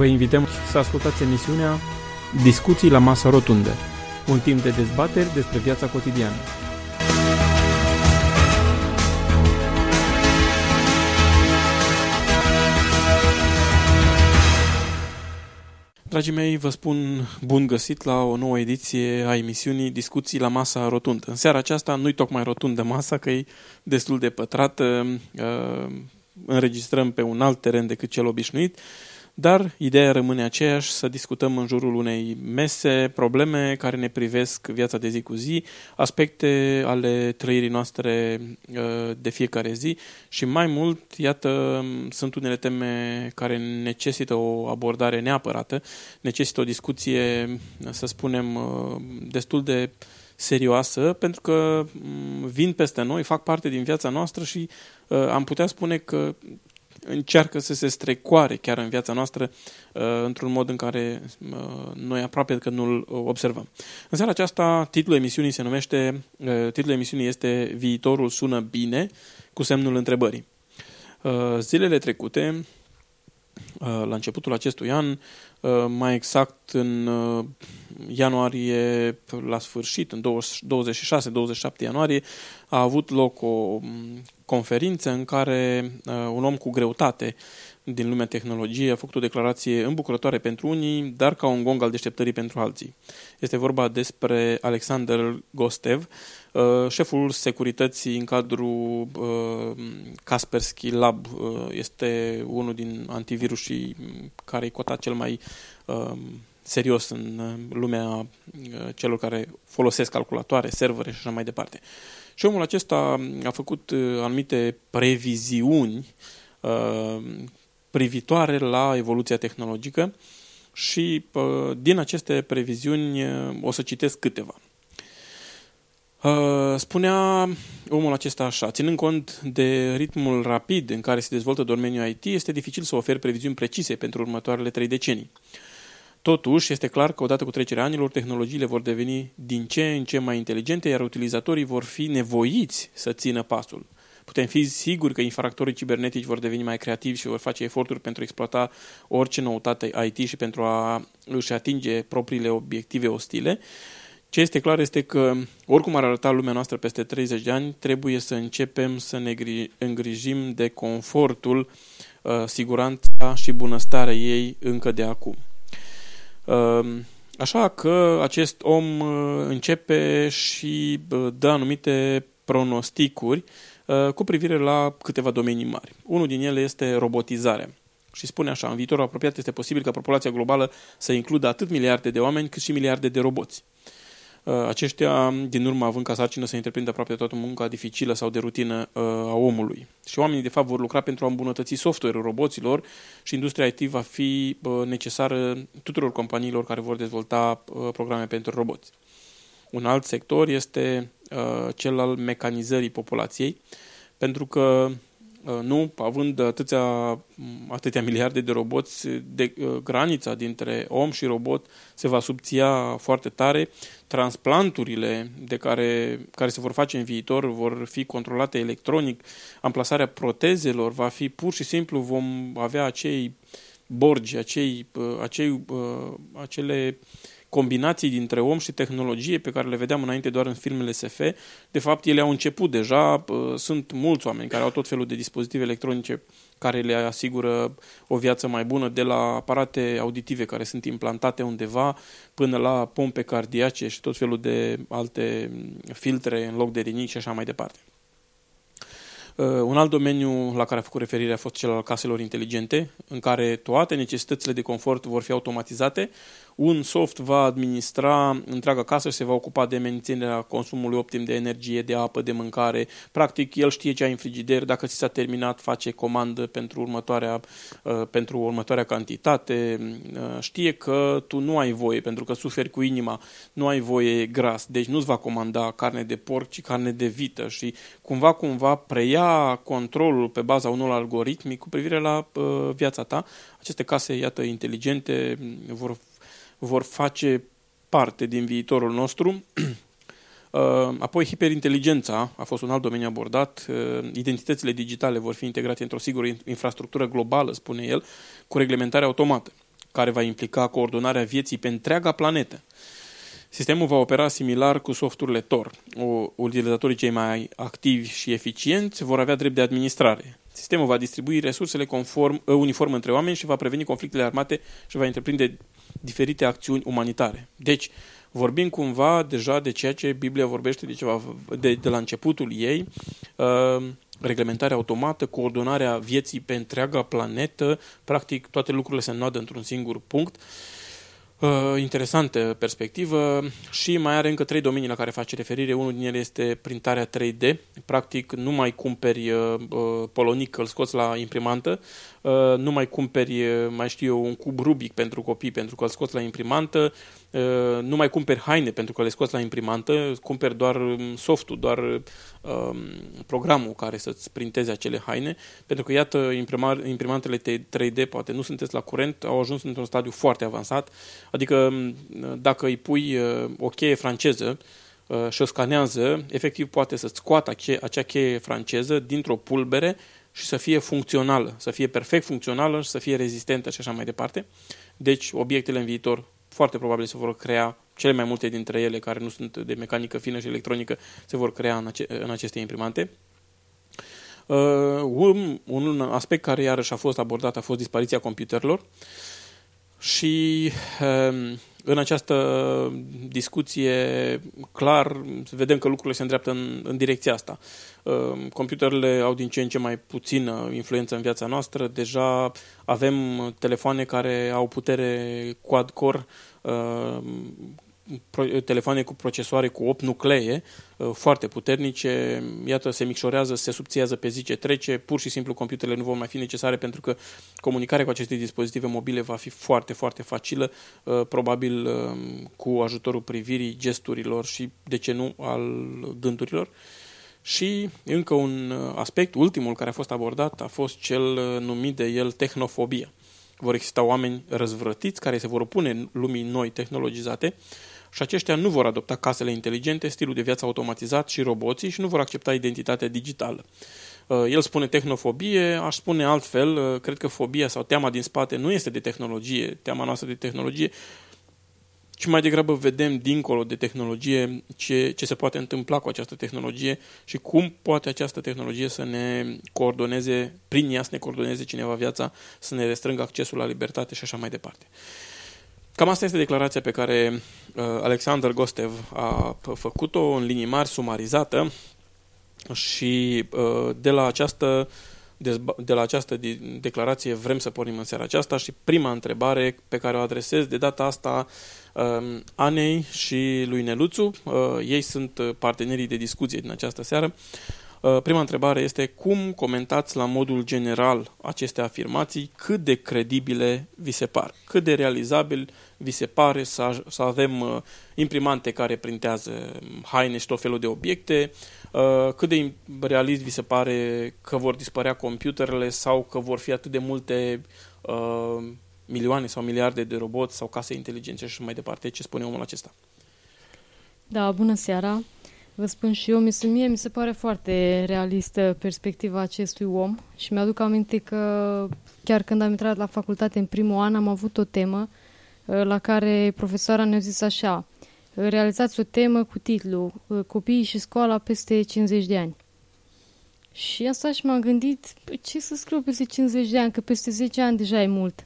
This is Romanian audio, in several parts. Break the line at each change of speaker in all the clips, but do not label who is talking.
Vă invităm să ascultați emisiunea Discuții la masă rotundă, un timp de dezbateri despre viața cotidiană. Dragii mei, vă spun bun găsit la o nouă ediție a emisiunii Discuții la masa rotundă. În seara aceasta nu-i tocmai rotundă masa, că e destul de pătrată, uh, înregistrăm pe un alt teren decât cel obișnuit, dar ideea rămâne aceeași, să discutăm în jurul unei mese probleme care ne privesc viața de zi cu zi, aspecte ale trăirii noastre uh, de fiecare zi și mai mult, iată, sunt unele teme care necesită o abordare neapărată, necesită o discuție, să spunem, uh, destul de serioasă, pentru că mm, vin peste noi, fac parte din viața noastră și uh, am putea spune că încearcă să se strecoare chiar în viața noastră uh, într-un mod în care uh, noi aproape că nu-l observăm. În seara aceasta, titlul emisiunii se numește, uh, titlul emisiunii este Viitorul sună bine, cu semnul întrebării. Zilele trecute, la începutul acestui an, mai exact în ianuarie, la sfârșit, în 26-27 ianuarie, a avut loc o conferință în care uh, un om cu greutate din lumea tehnologiei a făcut o declarație îmbucurătoare pentru unii, dar ca un gong al deșteptării pentru alții. Este vorba despre Alexander Gostev, uh, șeful securității în cadrul uh, Kaspersky Lab. Uh, este unul din antivirusii care e cotat cel mai uh, serios în uh, lumea uh, celor care folosesc calculatoare, servere și așa mai departe. Și omul acesta a făcut uh, anumite previziuni privitoare la evoluția tehnologică și din aceste previziuni o să citesc câteva. Spunea omul acesta așa, ținând cont de ritmul rapid în care se dezvoltă domeniul IT, este dificil să oferi previziuni precise pentru următoarele trei decenii. Totuși, este clar că odată cu trecerea anilor, tehnologiile vor deveni din ce în ce mai inteligente, iar utilizatorii vor fi nevoiți să țină pasul. Putem fi siguri că infractorii cibernetici vor deveni mai creativi și vor face eforturi pentru a exploata orice noutate IT și pentru a își atinge propriile obiective ostile. Ce este clar este că, oricum ar arăta lumea noastră peste 30 de ani, trebuie să începem să ne îngrijim de confortul, uh, siguranța și bunăstarea ei încă de acum. Ehm, așa că acest om uh, începe și dă anumite pronosticuri uh, cu privire la câteva domenii mari. Unul din ele este robotizarea. Și spune așa, în viitorul apropiat este posibil ca populația globală să includă atât miliarde de oameni cât și miliarde de roboți. Uh, aceștia, din urmă, având ca sarcină să întreprindă aproape toată munca dificilă sau de rutină uh, a omului. Și oamenii, de fapt, vor lucra pentru a îmbunătăți software-ul roboților și industria IT va fi uh, necesară tuturor companiilor care vor dezvolta programe pentru roboți. Un alt sector este cel al mecanizării populației, pentru că Uh, nu, având atâția, atâtea miliarde de roboți, de, uh, granița dintre om și robot se va subția foarte tare. Transplanturile de care, care se vor face în viitor vor fi controlate electronic. Amplasarea protezelor va fi pur și simplu, vom avea acei borgi, acei, uh, acei, acele combinații dintre om și tehnologie pe care le vedeam înainte doar în filmele SF, de fapt ele au început deja, sunt mulți oameni care au tot felul de dispozitive electronice care le asigură o viață mai bună, de la aparate auditive care sunt implantate undeva, până la pompe cardiace și tot felul de alte filtre în loc de rinic și așa mai departe. Uh, un alt domeniu la care a făcut referire a fost cel al caselor inteligente, în care toate necesitățile de confort vor fi automatizate, un soft va administra întreaga casă și se va ocupa de menținerea consumului optim de energie, de apă, de mâncare. Practic, el știe ce ai în frigider, dacă ți s-a terminat, face comandă pentru următoarea, uh, pentru următoarea cantitate. Uh, știe că tu nu ai voie, pentru că suferi cu inima, nu ai voie gras, deci nu-ți va comanda carne de porc, ci carne de vită și cumva, cumva preia controlul pe baza unor algoritmi cu privire la uh, viața ta. Aceste case, iată, inteligente, vor vor face parte din viitorul nostru. Uh, apoi, hiperinteligența a fost un alt domeniu abordat. Uh, identitățile digitale vor fi integrate într-o sigură infrastructură globală, spune el, cu reglementare automată. care va implica coordonarea vieții pe întreaga planetă. Sistemul va opera similar cu softurile Tor. O, utilizatorii cei mai activi și eficienți vor avea drept de administrare. Sistemul va distribui resursele conform, ă, uniform între oameni și va preveni conflictele armate și va întreprinde diferite acțiuni umanitare. Deci, vorbim cumva deja de ceea ce Biblia vorbește de, ceva, de, de la începutul ei, uh, reglementarea automată, coordonarea vieții pe întreaga planetă, practic toate lucrurile se înnoadă într-un singur punct. Uh, Uh, interesantă perspectivă și mai are încă trei domenii la care face referire. Unul din ele este printarea 3D. Practic nu mai cumperi uh, uh, polonic, îl scoți la imprimantă, uh, nu mai cumperi, uh, mai știu eu, un cub Rubic pentru copii pentru că îl scoți la imprimantă, uh, nu mai cumperi haine pentru că le scoți la imprimantă, cumperi doar um, softul, doar uh, programul care să-ți printeze acele haine, pentru că, iată, imprimantele 3D poate nu sunteți la curent, au ajuns într-un stadiu foarte avansat, Adică dacă îi pui uh, o cheie franceză uh, și o scanează, efectiv poate să-ți scoată acea cheie franceză dintr-o pulbere și să fie funcțională, să fie perfect funcțională și să fie rezistentă și așa mai departe. Deci, obiectele în viitor foarte probabil se vor crea, cele mai multe dintre ele care nu sunt de mecanică fină și electronică, se vor crea în, ace- în aceste imprimante. Uh, un, un aspect care iarăși a fost abordat a fost dispariția computerelor. Uh, și ehm, în această discuție, clar, vedem că lucrurile se îndreaptă în, în direcția asta. Ehm, computerele au din ce în ce mai puțină influență în viața noastră. Deja avem telefoane care au putere quad-core, ehm, telefoane cu procesoare cu 8 nuclee uh, foarte puternice, iată, se micșorează, se subțiază pe zi ce trece, pur și simplu computerele nu vor mai fi necesare pentru că comunicarea cu aceste dispozitive mobile va fi foarte, foarte facilă, uh, probabil uh, cu ajutorul privirii, gesturilor și, de ce nu, al gândurilor. Și încă un aspect, ultimul care a fost abordat, a fost cel numit de el tehnofobia. Vor exista oameni răzvrătiți care se vor opune lumii noi tehnologizate, și aceștia nu vor adopta casele inteligente, stilul de viață automatizat și roboții și nu vor accepta identitatea digitală. Uh, el spune tehnofobie, aș spune altfel, uh, cred că fobia sau teama din spate nu este de tehnologie, teama noastră de tehnologie, ci mai degrabă vedem dincolo de tehnologie ce, ce se poate întâmpla cu această tehnologie și cum poate această tehnologie să ne coordoneze, prin ea să ne coordoneze cineva viața, să ne restrângă accesul la libertate și așa mai departe. Cam asta este declarația pe care uh, Alexander Gostev a făcut-o în linii mari, sumarizată și uh, de la această de la această declarație vrem să pornim în seara aceasta și prima întrebare pe care o adresez de data asta uh, Anei și lui Neluțu, uh, ei sunt partenerii de discuție din această seară. Uh, prima întrebare este cum comentați la modul general aceste afirmații, cât de credibile vi se par, cât de realizabil vi se pare să, să avem uh, imprimante care printează haine și tot felul de obiecte, uh, cât de realist vi se pare că vor dispărea computerele sau că vor fi atât de multe milioane sau miliarde de roboți sau case inteligente și mai departe. Ce spune omul acesta?
Da, bună seara! Vă spun și eu, mi se, mie mi se pare foarte realistă perspectiva acestui om și mi-aduc aminte că chiar când am intrat la facultate în primul an am avut o temă uh, la care profesoara ne-a zis așa, realizați o temă cu titlu uh, Copiii și școala peste 50 de ani. Și asta și m-am gândit, ce să scriu peste 50 de ani, că peste 10 ani deja e mult.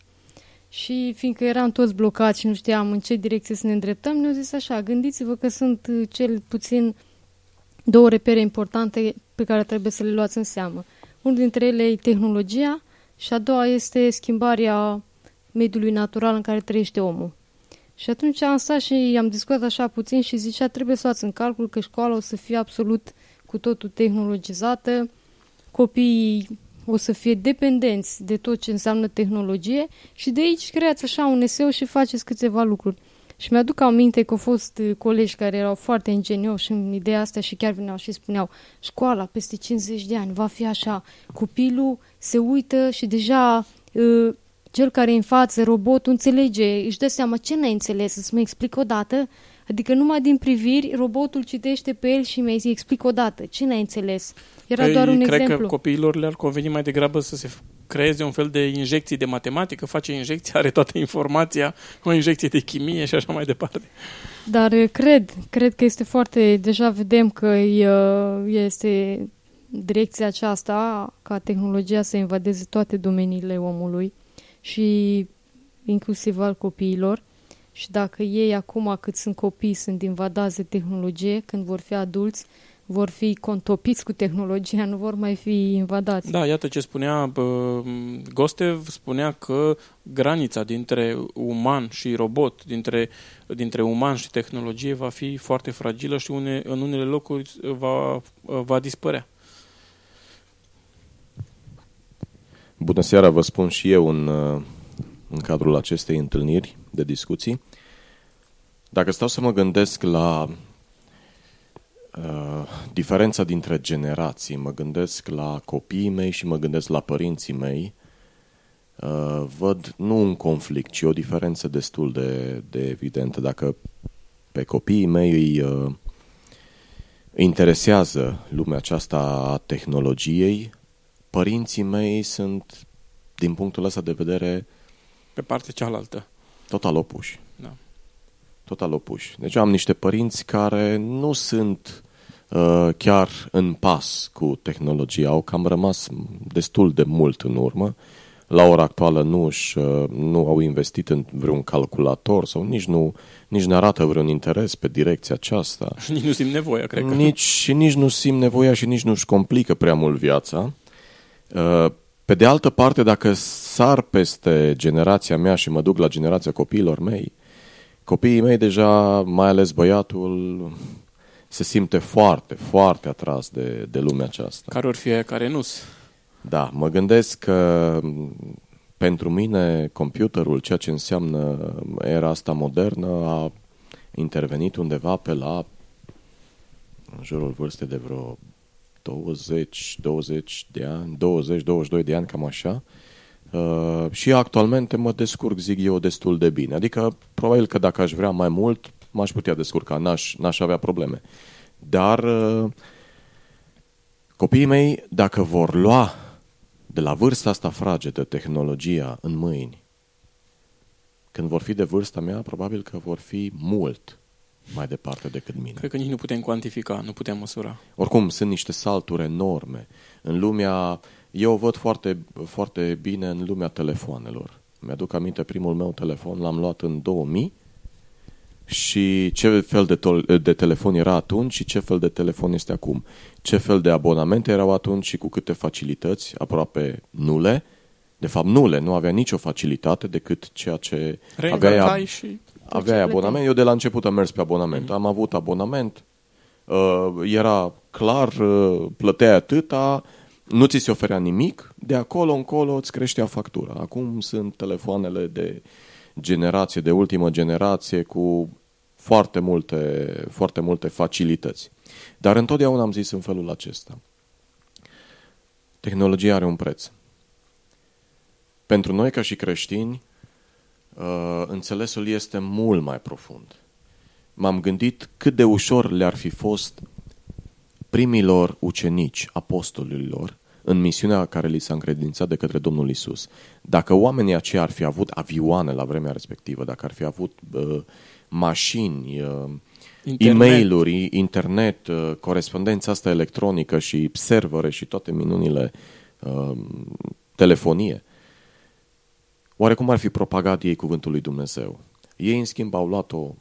Și fiindcă eram toți blocați și nu știam în ce direcție să ne îndreptăm, ne-au zis așa, gândiți-vă că sunt uh, cel puțin două repere importante pe care trebuie să le luați în seamă. Unul dintre ele e tehnologia și a doua este schimbarea mediului natural în care trăiește omul. Și atunci am stat și am discutat așa puțin și zicea trebuie să luați în calcul că școala o să fie absolut cu totul tehnologizată, copiii o să fie dependenți de tot ce înseamnă tehnologie și de aici creați așa un eseu și faceți câteva lucruri. Și mi-aduc aminte că au fost uh, colegi care erau foarte ingenioși în ideea asta și chiar veneau și spuneau școala peste 50 de ani va fi așa. Copilul se uită și deja uh, cel care e în față, robotul, înțelege, își dă seama ce n-ai înțeles, să-ți mă explic o dată. Adică numai din priviri, robotul citește pe el și mi-ai explic o dată. Ce n-ai înțeles? Era
Păi,
doar un
cred
exemplu.
că copiilor le-ar conveni mai degrabă să se creeze un fel de injecții de matematică, face injecție, are toată informația, o injecție de chimie și așa mai departe.
Dar uh, cred, cred că este foarte, deja vedem că uh, este direcția aceasta ca tehnologia să invadeze toate domeniile omului și inclusiv al copiilor. Și dacă ei acum cât sunt copii sunt invadați de tehnologie, când vor fi adulți, vor fi contopiți cu tehnologia, nu vor mai fi invadați.
Da, iată ce spunea bă, Gostev, spunea că granița dintre uman și robot, dintre, dintre uman și tehnologie va fi foarte fragilă și une, în unele locuri va, va dispărea.
Bună seara, vă spun și eu în, uh, în cadrul acestei întâlniri de discuții. Dacă stau să mă gândesc la uh, diferența dintre generații, mă gândesc la copiii mei și mă gândesc la părinții mei, uh, văd nu un conflict, ci o diferență destul de, de evidentă. Dacă pe copiii mei îi, uh, îi interesează lumea aceasta a tehnologiei, părinții mei sunt, din punctul ăsta de vedere,
Pe partea cealaltă.
total opuși.
Da.
Total opuși. Deci am niște părinți care nu sunt uh, chiar în pas cu tehnologia, au cam rămas destul de mult în urmă. La ora actuală nu, își, uh, nu au investit în vreun calculator sau nici nu, nici nu arată vreun interes pe direcția aceasta.
Și nici nu simt nevoia, cred că.
Nici, și nici nu simt nevoia și nici nu-și complică prea mult viața. Uh, Pe de altă parte, dacă sar peste generația mea și mă duc la generația copiilor mei, copiii mei deja, mai ales băiatul, se simte foarte, foarte atras de, de lumea aceasta.
Care ori fi aia care nu
Da, mă gândesc că m, pentru mine computerul, ceea ce înseamnă era asta modernă, a intervenit undeva pe la în jurul vârstei de vreo 20, 20 de ani, 20, 22 de ani, cam așa. Uh, și actualmente mă descurc, zic eu, destul de bine. Adică, probabil că dacă aș vrea mai mult, m-aș putea descurca, n-aș, n-aș avea probleme. Dar uh, copiii mei, dacă vor lua de la vârsta asta fragedă tehnologia în mâini, când vor fi de vârsta mea, probabil că vor fi mult mai departe decât mine.
Cred că nici nu putem cuantifica, nu putem măsura.
Oricum, sunt niște salturi enorme. În lumea, eu o văd foarte, foarte bine în lumea telefoanelor. Mi-aduc aminte, primul meu telefon l-am luat în 2000 și ce fel de, tol- de telefon era atunci și ce fel de telefon este acum. Ce fel de abonamente erau atunci și cu câte facilități, aproape nule. De fapt, nule, nu avea nicio facilitate decât ceea ce avea
Reîncărcai și...
Aveai abonament? Eu de la început am mers pe abonament. Am avut abonament, uh, era clar, uh, plăteai atâta, nu ți se oferea nimic, de acolo încolo îți creștea factura. Acum sunt telefoanele de generație, de ultimă generație, cu foarte multe, foarte multe facilități. Dar întotdeauna am zis în felul acesta. Tehnologia are un preț. Pentru noi, ca și creștini, uh, înțelesul este mult mai profund. M-am gândit cât de ușor le-ar fi fost primilor ucenici, apostolilor, în misiunea care li s-a încredințat de către Domnul Isus. Dacă oamenii aceia ar fi avut avioane la vremea respectivă, dacă ar fi avut uh, mașini, uh,
Internet.
e-mail-uri, internet, uh, corespondența asta electronică și servere și toate minunile, uh, telefonie, Oare cum ar fi propagat ei cuvântul lui Dumnezeu? Ei, în schimb, au luat-o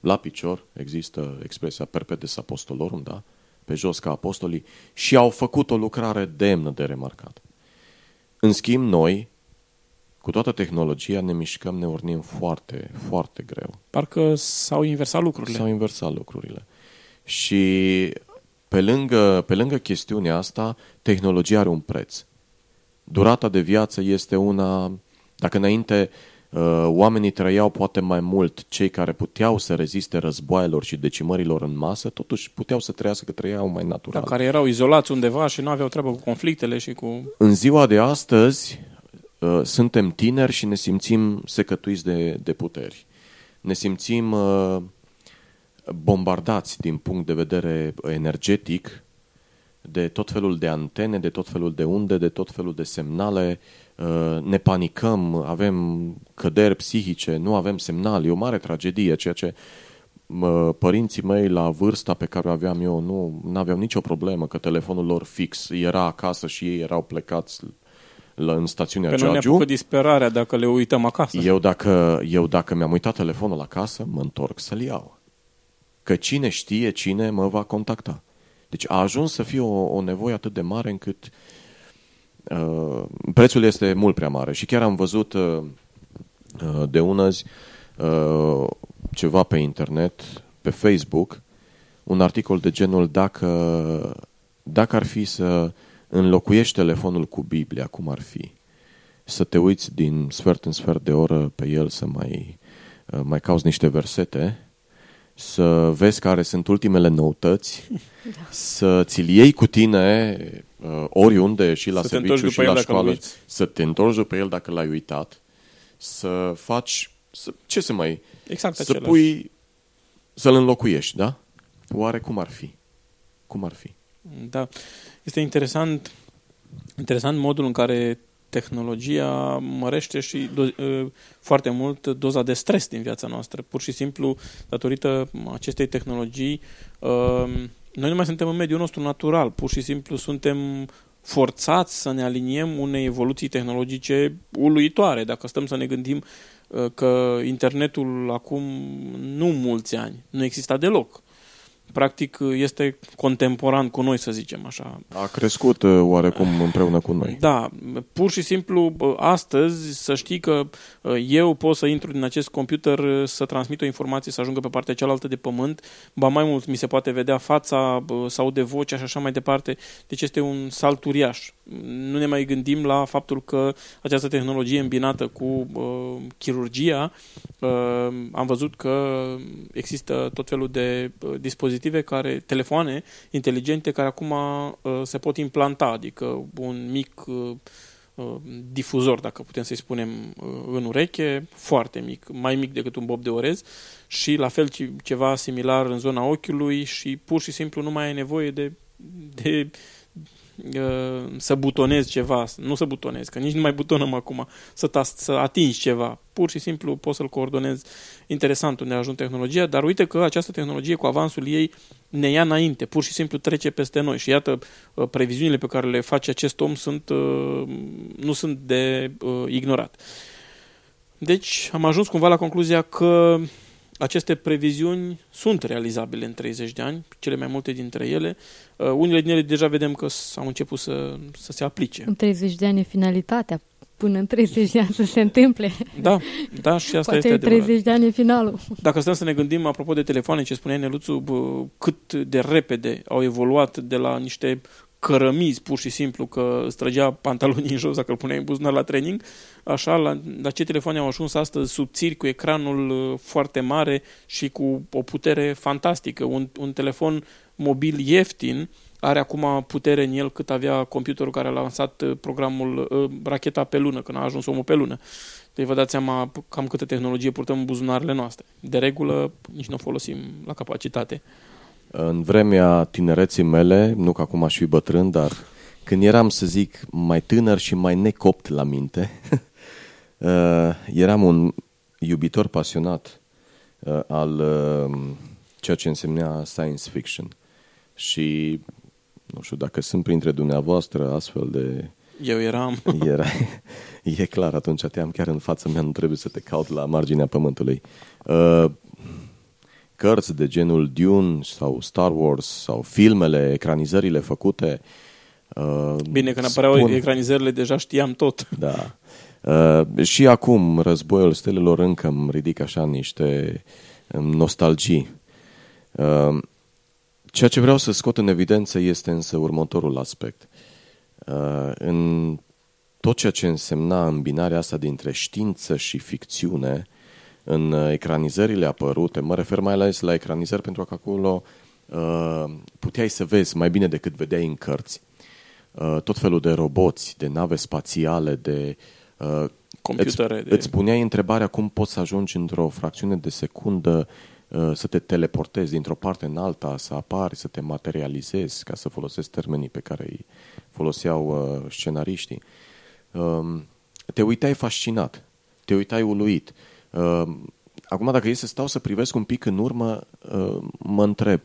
la picior, există expresia perpedes apostolorum, da? Pe jos ca apostolii, și au făcut o lucrare demnă de remarcat. În schimb, noi, cu toată tehnologia, ne mișcăm, ne urnim foarte, foarte greu.
Parcă s-au inversat lucrurile.
S-au inversat lucrurile. Și pe lângă, pe lângă chestiunea asta, tehnologia are un preț. Durata de viață este una dacă înainte uh, oamenii trăiau poate mai mult, cei care puteau să reziste războaielor și decimărilor în masă, totuși puteau să trăiască că trăiau mai natural.
Da, care erau izolați undeva și nu aveau treabă cu conflictele și cu...
În ziua de astăzi uh, suntem tineri și ne simțim secătuiți de, de puteri. Ne simțim uh, bombardați din punct de vedere energetic de tot felul de antene, de tot felul de unde, de tot felul de semnale, uh, ne panicăm, avem căderi psihice, nu avem semnal, e o mare tragedie, ceea ce părinții mei la vârsta pe care o aveam eu nu aveau nicio problemă că telefonul lor fix era acasă și ei erau plecați la, în stațiunea
Pe Georgiu. Pe ne disperarea dacă le uităm acasă.
Eu dacă, eu dacă mi-am uitat telefonul acasă, mă întorc să-l iau. Că cine știe cine mă va contacta. Deci a ajuns să fie o, o nevoie atât de mare încât uh, prețul este mult prea mare. Și chiar am văzut uh, uh, de unăzi uh, ceva pe internet, pe Facebook, un articol de genul dacă, dacă ar fi să înlocuiești telefonul cu Biblia, cum ar fi? Să te uiți din sfert în sfert de oră pe el să mai, uh, mai cauți niște versete să vezi care sunt ultimele noutăți, da. să ți-l iei cu tine uh, oriunde și la să serviciu și la școală, să te întorci după el dacă l-ai uitat, să faci, să, ce să mai,
exact
să același. pui, să-l înlocuiești, da? Oare cum ar fi? Cum ar fi?
Da, este interesant, interesant modul în care tehnologia mărește și do- ă, foarte mult doza de stres din viața noastră. Pur și simplu, datorită acestei tehnologii, ă, noi nu mai suntem în mediul nostru natural. Pur și simplu suntem forțați să ne aliniem unei evoluții tehnologice uluitoare. Dacă stăm să ne gândim ă, că internetul acum nu mulți ani nu exista deloc practic este contemporan cu noi, să zicem așa.
A crescut uh, oarecum împreună cu noi.
Da, pur și simplu astăzi să știi că uh, eu pot să intru din acest computer uh, să transmit o informație să ajungă pe partea cealaltă de pământ, ba mai mult mi se poate vedea fața sau de voce și așa mai departe, deci este un salt uriaș. Nu ne mai gândim la faptul că această tehnologie îmbinată cu uh, chirurgia, uh, am văzut că există tot felul de uh, dispozitive dispozitive care, telefoane inteligente care acum uh, se pot implanta, adică un mic uh, uh, difuzor, dacă putem să-i spunem, uh, în ureche, foarte mic, mai mic decât un bob de orez și la fel ceva similar în zona ochiului și pur și simplu nu mai ai nevoie de, de Uh, să butonezi ceva, nu să butonezi, că nici nu mai butonăm acum, să, ta, să atingi ceva. Pur și simplu poți să-l coordonezi interesant unde ajung tehnologia, dar uite că această tehnologie cu avansul ei ne ia înainte, pur și simplu trece peste noi și iată, uh, previziunile pe care le face acest om sunt, uh, nu sunt de ignorat. Deci am ajuns cumva la concluzia că aceste previziuni sunt realizabile în 30 de ani, cele mai multe dintre ele. Uh, unele din ele deja vedem că au început să, să se aplice.
În 30 de ani e finalitatea, până în 30 de ani să se întâmple.
Da, da, și asta
Poate
este
30 adevărat. de ani e finalul.
Dacă stăm să ne gândim, apropo de telefoane, ce spunea Neluțu, bă, cât de repede au evoluat de la niște cărămizi, pur și simplu, că îți trăgea pantalonii în jos dacă îl puneai în buzunar la training, așa, la, la ce telefoane au ajuns astăzi subțiri, cu ecranul uh, foarte mare și cu o putere fantastică. Un, un telefon mobil ieftin are acum putere în el cât avea computerul care a lansat uh, programul uh, racheta pe lună, când a ajuns omul pe lună. Deci vă dați seama cam câtă tehnologie purtăm în buzunarele noastre. De regulă, nici nu o folosim la capacitate.
În vremea tinereții mele, nu că acum aș fi bătrân, dar când eram, să zic, mai tânăr și mai necopt la minte, uh, eram un iubitor pasionat uh, al uh, ceea ce însemnea science fiction. Și nu știu dacă sunt printre dumneavoastră astfel de...
Eu eram.
Era, e clar, atunci te am chiar în fața mea, nu trebuie să te caut la marginea pământului cărți de genul Dune sau Star Wars sau filmele, ecranizările făcute.
Uh, Bine, când apăreau spun... ecranizările, deja știam tot.
Da. Uh, și acum, Războiul Stelelor încă îmi ridic așa niște um, nostalgii. Uh, ceea ce vreau să scot în evidență este însă următorul aspect. Uh, în tot ceea ce însemna îmbinarea asta dintre știință și ficțiune, în uh, ecranizările apărute, mă refer mai ales la ecranizări pentru că acolo uh, puteai să vezi mai bine decât vedeai în cărți uh, tot felul de roboți, de nave spațiale, de
uh, computere.
Îți, de... îți puneai întrebarea cum poți să ajungi într-o fracțiune de secundă uh, să te teleportezi dintr-o parte în alta, să apari, să te materializezi, ca să folosesc termenii pe care îi foloseau uh, scenariștii. Um, te uitai fascinat, te uitai uluit. Um, acum, dacă e să stau să privesc un pic în urmă, mă întreb,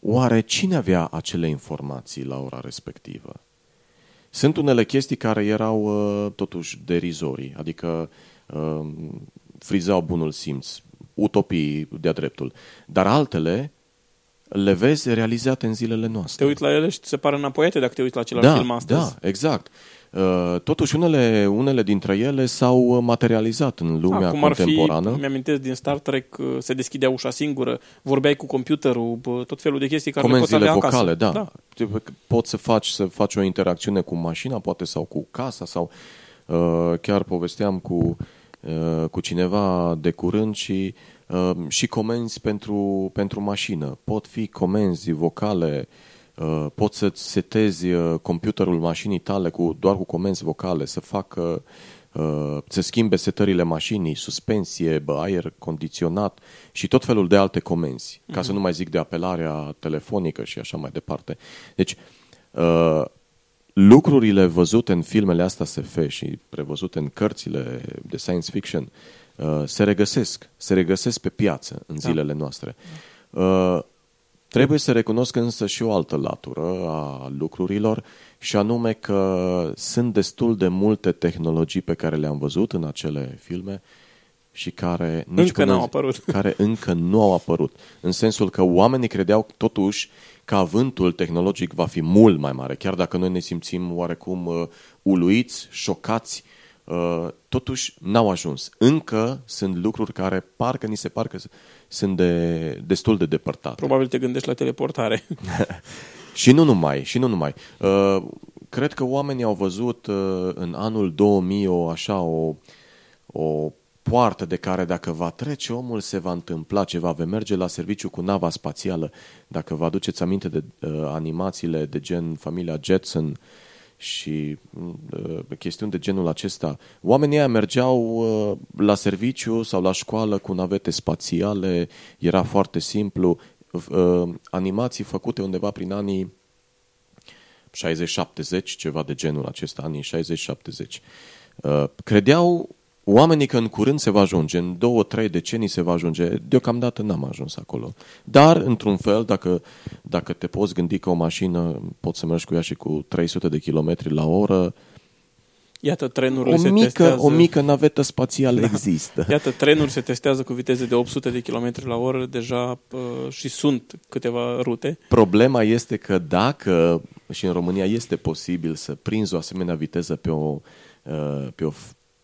oare cine avea acele informații la ora respectivă? Sunt unele chestii care erau totuși derizorii, adică frizau bunul simț, utopii de-a dreptul. Dar altele le vezi realizate în zilele noastre.
Te uiți la ele și ți se pare înapoiate dacă te uiți la celălalt
da,
film astăzi.
Da, exact. Uh, totuși, unele, unele dintre ele s-au materializat în lumea da, cum contemporană.
Ar fi, mi-amintesc din Star Trek, uh, se deschidea ușa singură, vorbeai cu computerul, tot felul de chestii care
Comenzile
le poți
avea vocale,
acasă.
da. da. Poți să faci, să faci o interacțiune cu mașina, poate, sau cu casa, sau uh, chiar povesteam cu Uh, cu cineva de curând și, uh, și comenzi pentru, pentru mașină. Pot fi comenzi vocale, uh, poți să setezi computerul mașinii tale cu, doar cu comenzi vocale, să facă să schimbe setările mașinii, suspensie, bă, aer condiționat și tot felul de alte comenzi, mm-hmm. ca să mhm. nu mai zic de apelarea telefonică și așa mai departe. Deci, lucrurile văzute în filmele astea SF și prevăzute în cărțile de science fiction uh, se regăsesc, se regăsesc pe piață în da. zilele da. noastre. Uh, trebuie să recunosc însă și o altă latură a lucrurilor și anume că sunt destul de multe tehnologii pe care le-am văzut în acele filme și care
nici încă nu au apărut.
Care încă nu au apărut. În sensul că oamenii credeau totuși că avântul tehnologic va fi mult mai mare, chiar dacă noi ne simțim oarecum uh, uluiți, șocați, uh, totuși n-au ajuns. Încă sunt lucruri care parcă ni se parcă sunt de, destul de depărtate.
Probabil te gândești la teleportare.
și nu numai, și nu numai. Uh, cred că oamenii au văzut uh, în anul 2000 o așa o, o poartă de care dacă va trece omul se va întâmpla ceva, vei merge la serviciu cu nava spațială. Dacă vă aduceți aminte de uh, animațiile de gen familia Jetson și uh, chestiuni de genul acesta, oamenii aia mergeau uh, la serviciu sau la școală cu navete spațiale, era foarte simplu, uh, animații făcute undeva prin anii 60-70, ceva de genul acesta, anii 60-70. Uh, credeau Oamenii că în curând se va ajunge, în două, trei decenii se va ajunge, deocamdată n-am ajuns acolo. Dar, într-un fel, dacă, dacă te poți gândi că o mașină poți să mergi cu ea și cu 300 de km la oră,
Iată, trenurile
o
se
mică,
testează...
O mică navetă spațială da. există.
Iată, trenuri se testează cu viteze de 800 de km la oră deja uh, și sunt câteva rute.
Problema este că dacă, și în România este posibil să prinzi o asemenea viteză pe o, uh, pe o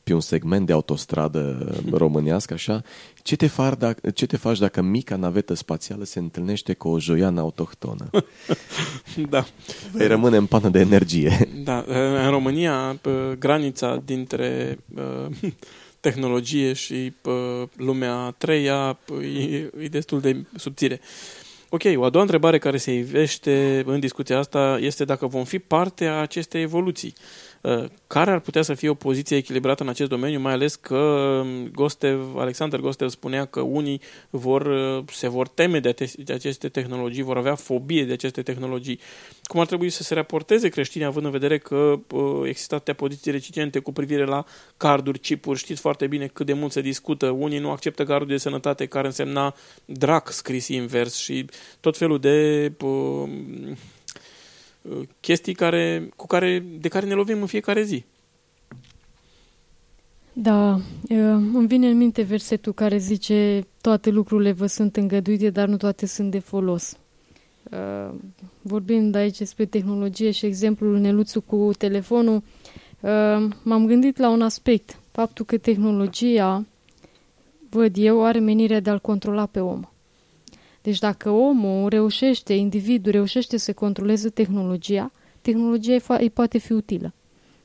pe un segment de autostradă românească, așa, ce te, faci dacă, ce te faci dacă mica navetă spațială se întâlnește cu o joiană autohtonă?
da.
Vei rămâne în pană de energie.
Da, în România, granița dintre tehnologie și lumea a treia e, e destul de subțire. Ok, o a doua întrebare care se ivește în discuția asta este dacă vom fi parte a acestei evoluții. Uh, care ar putea să fie o poziție echilibrată în acest domeniu, mai ales că um, Gostev, Alexander Gostev spunea că unii vor, uh, se vor teme de, de aceste tehnologii, vor avea fobie de aceste tehnologii. Cum ar trebui să se raporteze creștinii, având în vedere că uh, există atâtea poziții reticente cu privire la carduri, chipuri, știți foarte bine cât de mult se discută, unii nu acceptă cardul de sănătate care însemna drac scris invers și tot felul de uh, chestii care, cu care, de care ne lovim în fiecare zi.
Da, îmi vine în minte versetul care zice toate lucrurile vă sunt îngăduite, dar nu toate sunt de folos. Vorbind aici despre tehnologie și exemplul Neluțu cu telefonul, m-am gândit la un aspect, faptul că tehnologia, văd eu, are menirea de a-l controla pe om. Deci dacă omul reușește, individul reușește să controleze tehnologia, tehnologia îi poate fi utilă.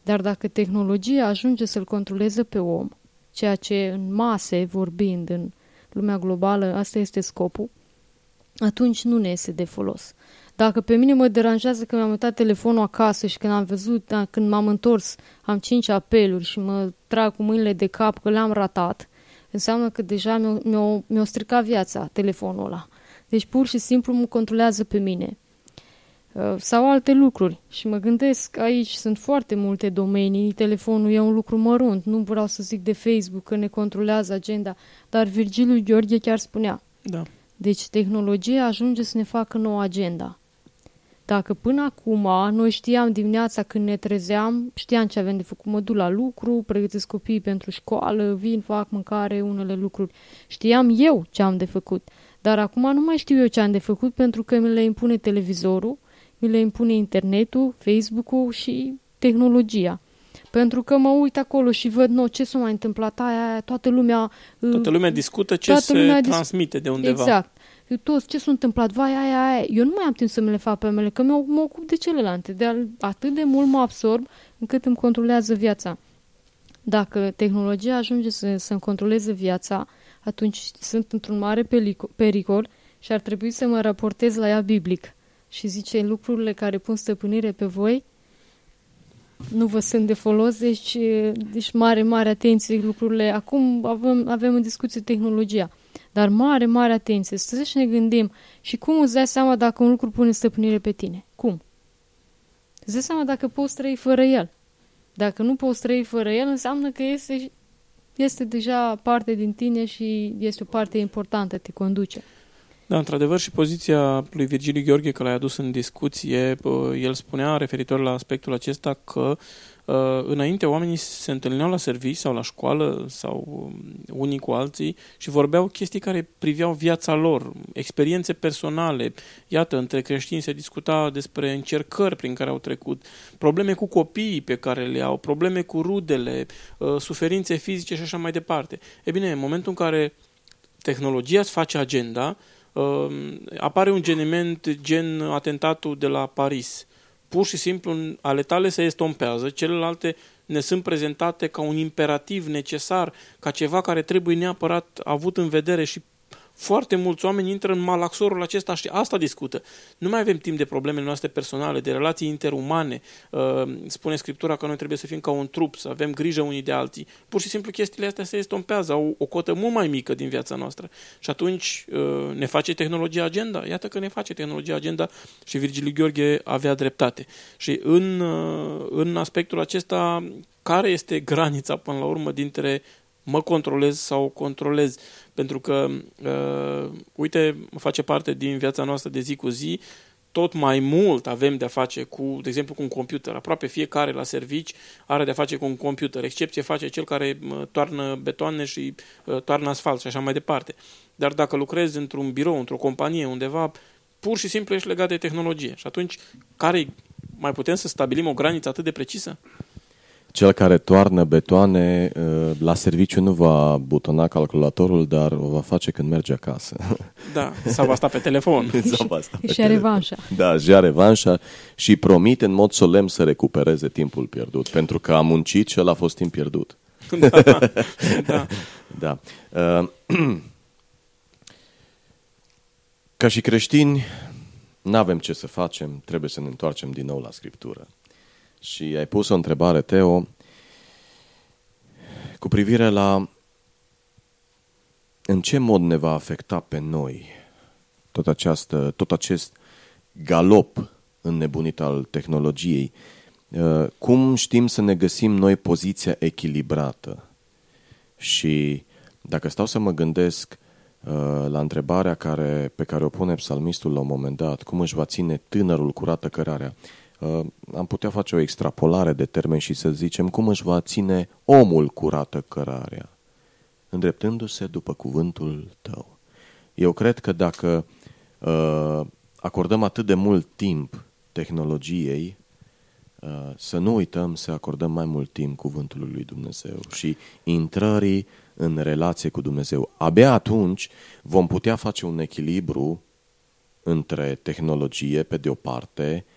Dar dacă tehnologia ajunge să-l controleze pe om, ceea ce în mase vorbind în lumea globală, asta este scopul, atunci nu ne este de folos. Dacă pe mine mă deranjează că mi-am uitat telefonul acasă și când am văzut, da, când m-am întors, am cinci apeluri și mă trag cu mâinile de cap că le-am ratat, înseamnă că deja mi-o, mi-o, mi-o stricat viața telefonul ăla. Deci pur și simplu mă controlează pe mine. Uh, sau alte lucruri. Și mă gândesc, aici sunt foarte multe domenii, telefonul e un lucru mărunt, nu vreau să zic de Facebook că ne controlează agenda, dar Virgiliu Gheorghe chiar spunea.
Da.
Deci tehnologia ajunge să ne facă nouă agenda. Dacă până acum noi știam dimineața când ne trezeam, știam ce avem de făcut, mă duc la lucru, pregătesc copiii pentru școală, vin, fac mâncare, unele lucruri. Știam eu ce am de făcut. Dar acum nu mai știu eu ce am de făcut pentru că mi le impune televizorul, mi le impune internetul, Facebook-ul și tehnologia. Pentru că mă uit acolo și văd, no, ce s-a mai întâmplat aia, aia toată lumea...
Toată lumea discută ce se lumea transmite de undeva.
Exact. Toți ce s-a întâmplat, vai, aia, aia. Eu nu mai am timp să mi le fac pe mele, că mă, mă ocup de celelalte. De atât de mult mă absorb încât îmi controlează viața. Dacă tehnologia ajunge să, să-mi controleze viața, atunci sunt într-un mare pericol și ar trebui să mă raportez la ea biblic. Și zice, lucrurile care pun stăpânire pe voi nu vă sunt de folos, deci, deci mare, mare atenție lucrurile. Acum avem, avem în discuție tehnologia, dar mare, mare atenție. Să și ne gândim și cum îți dai seama dacă un lucru pune stăpânire pe tine. Cum? Îți dai seama dacă poți trăi fără el. Dacă nu poți trăi fără el, înseamnă că este este deja parte din tine și este o parte importantă, te conduce.
Da, într-adevăr și poziția lui Virgiliu Gheorghe, că l-ai adus în discuție, el spunea referitor la aspectul acesta că ă, înainte oamenii se întâlneau la servici sau la școală sau um, unii cu alții și vorbeau chestii care priveau viața lor, experiențe personale. Iată, între creștini se discuta despre încercări prin care au trecut, probleme cu copiii pe care le au, probleme cu rudele, ă, suferințe fizice și așa mai departe. E bine, în momentul în care tehnologia îți face agenda, Ehm, apare un geniment gen atentatul de la Paris. Pur și simplu ale tale se estompează, celelalte ne sunt prezentate ca un imperativ necesar, ca ceva care trebuie neapărat avut în vedere și foarte mulți oameni intră în malaxorul acesta și asta discută. Nu mai avem timp de problemele noastre personale, de relații interumane. Uh, spune Scriptura că noi trebuie să fim ca un trup, să avem grijă unii de alții. Pur și simplu chestiile astea se estompează, au o cotă mult mai mică din viața noastră. Și atunci uh, ne face tehnologia agenda. Iată că ne face tehnologia agenda și Virgiliu Gheorghe avea dreptate. Și în, uh, în aspectul acesta, care este granița până la urmă dintre mă controlez sau controlez. Pentru că, uh, uite, face parte din viața noastră de zi cu zi, tot mai mult avem de-a face cu, de exemplu, cu un computer. Aproape fiecare la servici are de-a face cu un computer. Excepție face cel care uh, toarnă betoane și uh, toarnă asfalt și așa mai departe. Dar dacă lucrezi într-un birou, într-o companie, undeva, pur și simplu ești legat de tehnologie. Și atunci, care mai putem să stabilim o graniță atât de precisă?
Cel care toarnă betoane uh, la serviciu nu va butona calculatorul, dar o va face când merge acasă.
Da, sau va sta pe telefon.
sau va sta pe
și are revanșa.
Da, și are revanșa și promite în mod solemn să recupereze timpul pierdut, pentru că a muncit și el a fost timp pierdut.
Da, da.
da. Uh, ca și creștini, nu avem ce să facem, trebuie să ne întoarcem din nou la Scriptură. Și ai pus o întrebare, Teo, cu privire la în ce mod ne va afecta pe noi tot, această, tot acest galop înnebunit al tehnologiei. Uh, cum știm să ne găsim noi poziția echilibrată? Și dacă stau să mă gândesc uh, la întrebarea care, pe care o pune psalmistul la un moment dat, cum își va ține tânărul curată cărarea, Uh, am putea face o extrapolare de termeni și să zicem cum își va ține omul curată cărarea, îndreptându-se după cuvântul tău. Eu cred că dacă uh, acordăm atât de mult timp tehnologiei, uh, să nu uităm să acordăm mai mult timp cuvântului lui Dumnezeu și intrării în relație cu Dumnezeu. Abia atunci vom putea face un echilibru între tehnologie, pe de o parte, Uh,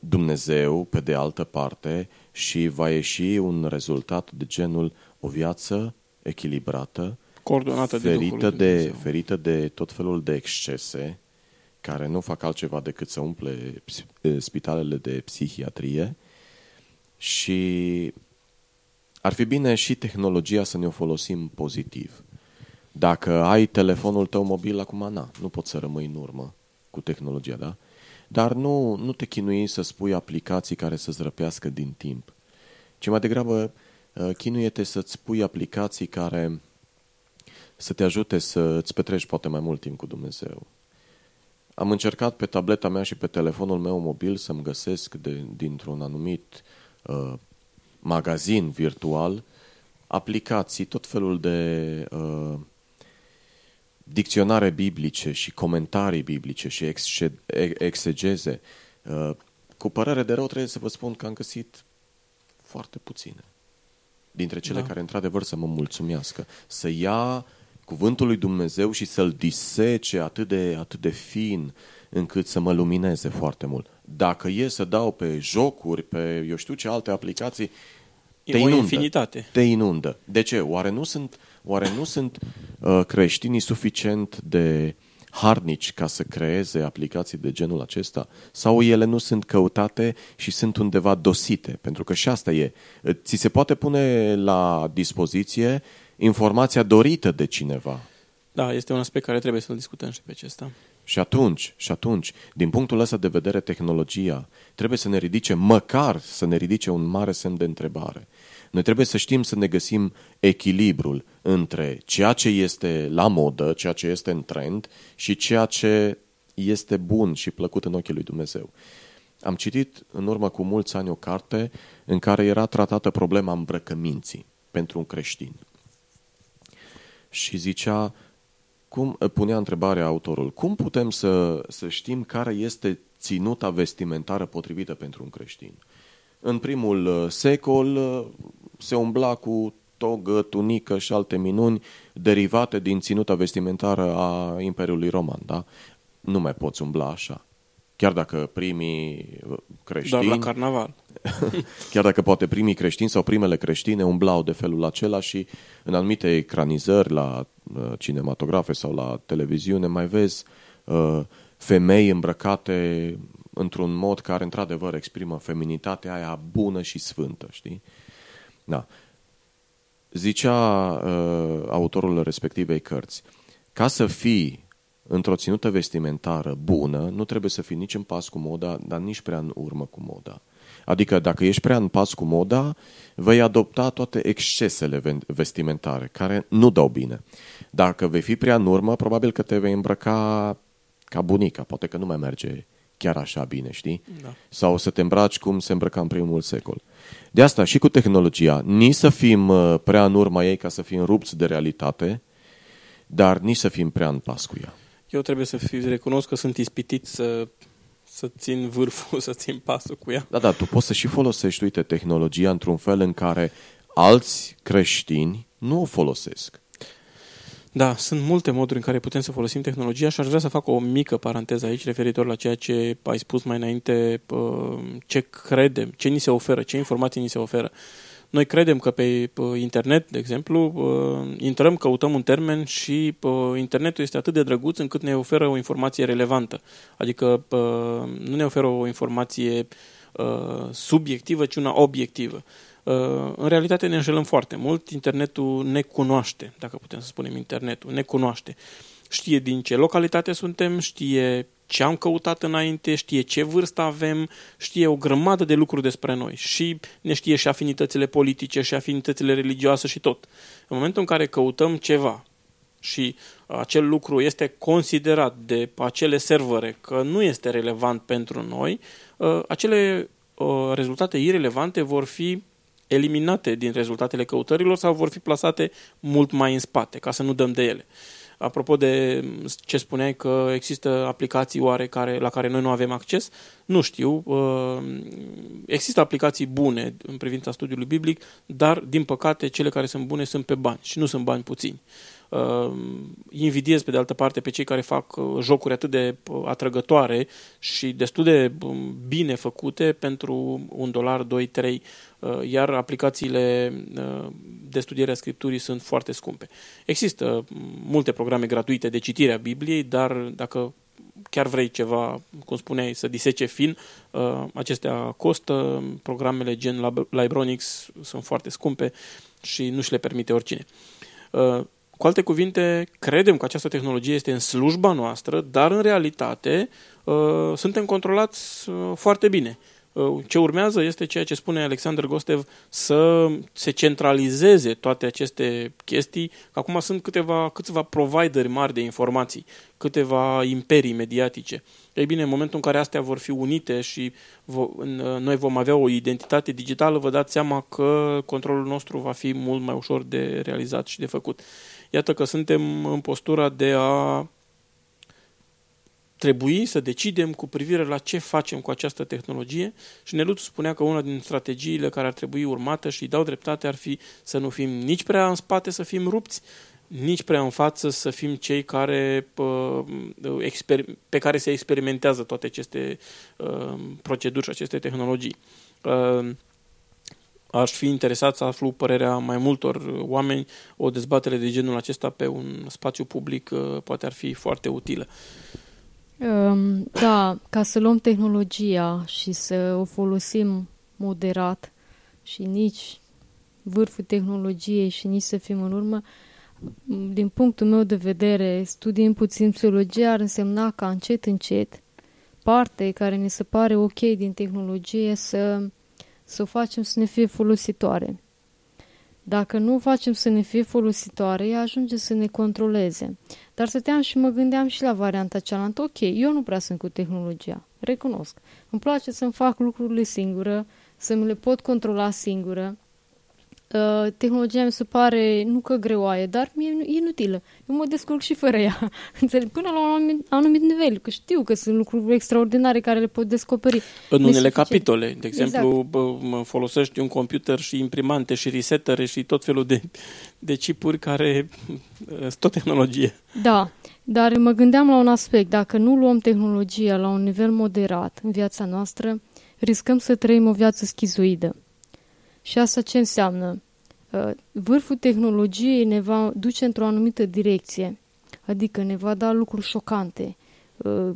Dumnezeu pe de altă parte și va ieși un rezultat de genul o viață echilibrată,
coordonată
ferită
de,
de, ferită de tot felul de excese care nu fac altceva decât să umple uh, spitalele de psihiatrie și ar fi bine și tehnologia să ne o folosim pozitiv. Dacă ai telefonul tău mobil acum, na, nu poți să rămâi în urmă cu tehnologia, da? Dar nu, nu te chinui să spui aplicații care să-ți răpească din timp, ci mai degrabă uh, chinuie-te să-ți pui aplicații care să te ajute să-ți petreci poate mai mult timp cu Dumnezeu. Am încercat pe tableta mea și pe telefonul meu mobil să-mi găsesc de, dintr-un anumit uh, magazin virtual aplicații, tot felul de uh, dicționare biblice și comentarii biblice și exegeze. Uh, cu părere de rău trebuie să vă spun că am găsit foarte puține dintre cele da. care într-adevăr să mă mulțumească. Să ia cuvântul lui Dumnezeu și să-l disece atât de, atât de fin încât să mă lumineze foarte mult. Dacă e să dau pe jocuri, pe eu știu ce alte aplicații,
e te o inundă. infinitate.
Te inundă. De ce? Oare nu sunt, oare nu sunt uh, creștinii suficient de harnici ca să creeze aplicații de genul acesta? Sau ele nu sunt căutate și sunt undeva dosite? Pentru că și asta e. Ți se poate pune la dispoziție informația dorită de cineva.
Da, este un aspect care trebuie să-l discutăm și pe acesta.
Și atunci, și atunci, din punctul ăsta de vedere, tehnologia trebuie să ne ridice, măcar să ne ridice un mare semn de întrebare. Noi trebuie să știm să ne găsim echilibrul între ceea ce este la modă, ceea ce este în trend și ceea ce este bun și plăcut în ochii lui Dumnezeu. Am citit în urmă cu mulți ani o carte în care era tratată problema îmbrăcăminții pentru un creștin. Și zicea, cum punea întrebarea autorul, cum putem să, să știm care este ținuta vestimentară potrivită pentru un creștin? În primul uh, secol uh, se umbla cu togă, tunică și alte minuni derivate din ținuta vestimentară a Imperiului Roman. Da? Nu mai poți umbla așa. Chiar dacă primii uh, creștini...
Doar la carnaval.
chiar dacă poate primii creștini sau primele creștine umblau de felul acela și în anumite ecranizări la uh, cinematografe sau la televiziune mai vezi uh, femei îmbrăcate într-un mod care într-adevăr exprimă feminitatea aia bună și sfântă, știi? Da. Zicea uh, autorul respectivei cărți, ca să fii într-o ținută vestimentară bună, nu trebuie să fii nici în pas cu moda, dar nici prea în urmă cu moda. Adică dacă ești prea în pas cu moda, vei adopta toate excesele vestimentare, care nu dau bine. Dacă vei fi prea în urmă, probabil că te vei îmbrăca ca bunica, poate că nu mai merge chiar așa bine, știi? Da. Sau să te îmbraci cum se îmbrăca în primul secol. De asta și cu tehnologia, nici să fim uh, prea în urma ei ca să fim rupți de realitate, dar nici să fim prea în pas cu ea.
Eu trebuie să fiu, recunosc că sunt ispitit să să țin vârful, să țin pasul cu ea.
Da, da, tu poți să și folosești, uite, tehnologia într-un fel în care alți creștini nu o folosesc.
Da, sunt multe moduri în care putem să folosim tehnologia și aș vrea să fac o mică paranteză aici referitor la ceea ce ai spus mai înainte, ce credem, ce ni se oferă, ce informații ni se oferă. Noi credem că pe internet, de exemplu, intrăm, căutăm un termen și internetul este atât de drăguț încât ne oferă o informație relevantă. Adică nu ne oferă o informație subiectivă, ci una obiectivă. În realitate ne înșelăm foarte mult. Internetul ne cunoaște, dacă putem să spunem internetul, ne cunoaște. Știe din ce localitate suntem, știe ce am căutat înainte, știe ce vârstă avem, știe o grămadă de lucruri despre noi și ne știe și afinitățile politice și afinitățile religioase și tot. În momentul în care căutăm ceva și acel lucru este considerat de acele servere că nu este relevant pentru noi, ă, acele ă, rezultate irelevante vor fi eliminate din rezultatele căutărilor sau vor fi plasate mult mai în spate, ca să nu dăm de ele. Apropo de ce spuneai că există aplicații oare care, la care noi nu avem acces, nu știu. Uh, există aplicații bune în privința studiului biblic, dar, din păcate, cele care sunt bune sunt pe bani și nu sunt bani puțini. Uh, invidiez, pe de altă parte, pe cei care fac uh, jocuri atât de atrăgătoare și destul de um, bine făcute pentru un dolar, 2, 3 Uh, iar aplicațiile uh, de studiere a Scripturii sunt foarte scumpe. Există multe programe gratuite de citire a Bibliei, dar dacă chiar vrei ceva, cum spuneai, să disece fin, uh, acestea costă, programele gen Libronics sunt foarte scumpe și nu și le permite oricine. Cu alte cuvinte, credem că această tehnologie este în slujba noastră, dar în realitate uh, suntem controlați uh, foarte bine. Uh, ce urmează este ceea ce spune Alexander Gostev, să se centralizeze toate aceste chestii. Acum sunt câteva, câțiva provideri mari de informații, câteva imperii mediatice. Ei bine, în momentul în care astea vor fi unite și vo- noi vom avea o identitate digitală, vă dați seama că controlul nostru va fi mult mai ușor de realizat și de făcut. Iată că suntem în postura de a trebui să decidem cu privire la ce facem cu această tehnologie și Neluțu spunea că una din strategiile care ar trebui urmată și îi dau dreptate ar fi să nu fim nici prea în spate să fim rupți, nici prea în față să fim cei care, pe care se experimentează toate aceste uh, proceduri și aceste tehnologii. Uh, aș fi interesat să aflu părerea mai multor oameni. O dezbatere de genul acesta pe un spațiu public uh, poate ar fi foarte utilă.
Um, da, ca să luăm tehnologia și să o folosim moderat și nici vârful tehnologiei și nici să fim în urmă, din punctul meu de vedere, studiind puțin psihologie ar însemna ca încet, încet, parte care ne se pare ok din tehnologie să, să o facem să ne fie folositoare. Dacă nu o facem să ne fie folositoare, ea ajunge să ne controleze. Dar stăteam și mă gândeam și la varianta cealaltă. Ok, eu nu prea sunt cu tehnologia, recunosc. Îmi place să-mi fac lucrurile singură, să mi le pot controla singură, Uh, tehnologia mi se pare nu că greoaie, dar mie e inutilă. Eu mă descurc și fără ea. Înțeleg? Până la un anumit, anumit nivel, că știu că sunt lucruri extraordinare care le pot descoperi.
În unele capitole, de exemplu, exact. bă, folosești un computer și imprimante și resetere și tot felul de, de chipuri care sunt tot tehnologie.
Da, dar mă gândeam la un aspect. Dacă nu luăm tehnologia la un nivel moderat în viața noastră, riscăm să trăim o viață schizoidă. Și asta ce înseamnă? Uh, vârful tehnologiei ne va duce într-o anumită direcție, adică ne va da lucruri șocante, uh,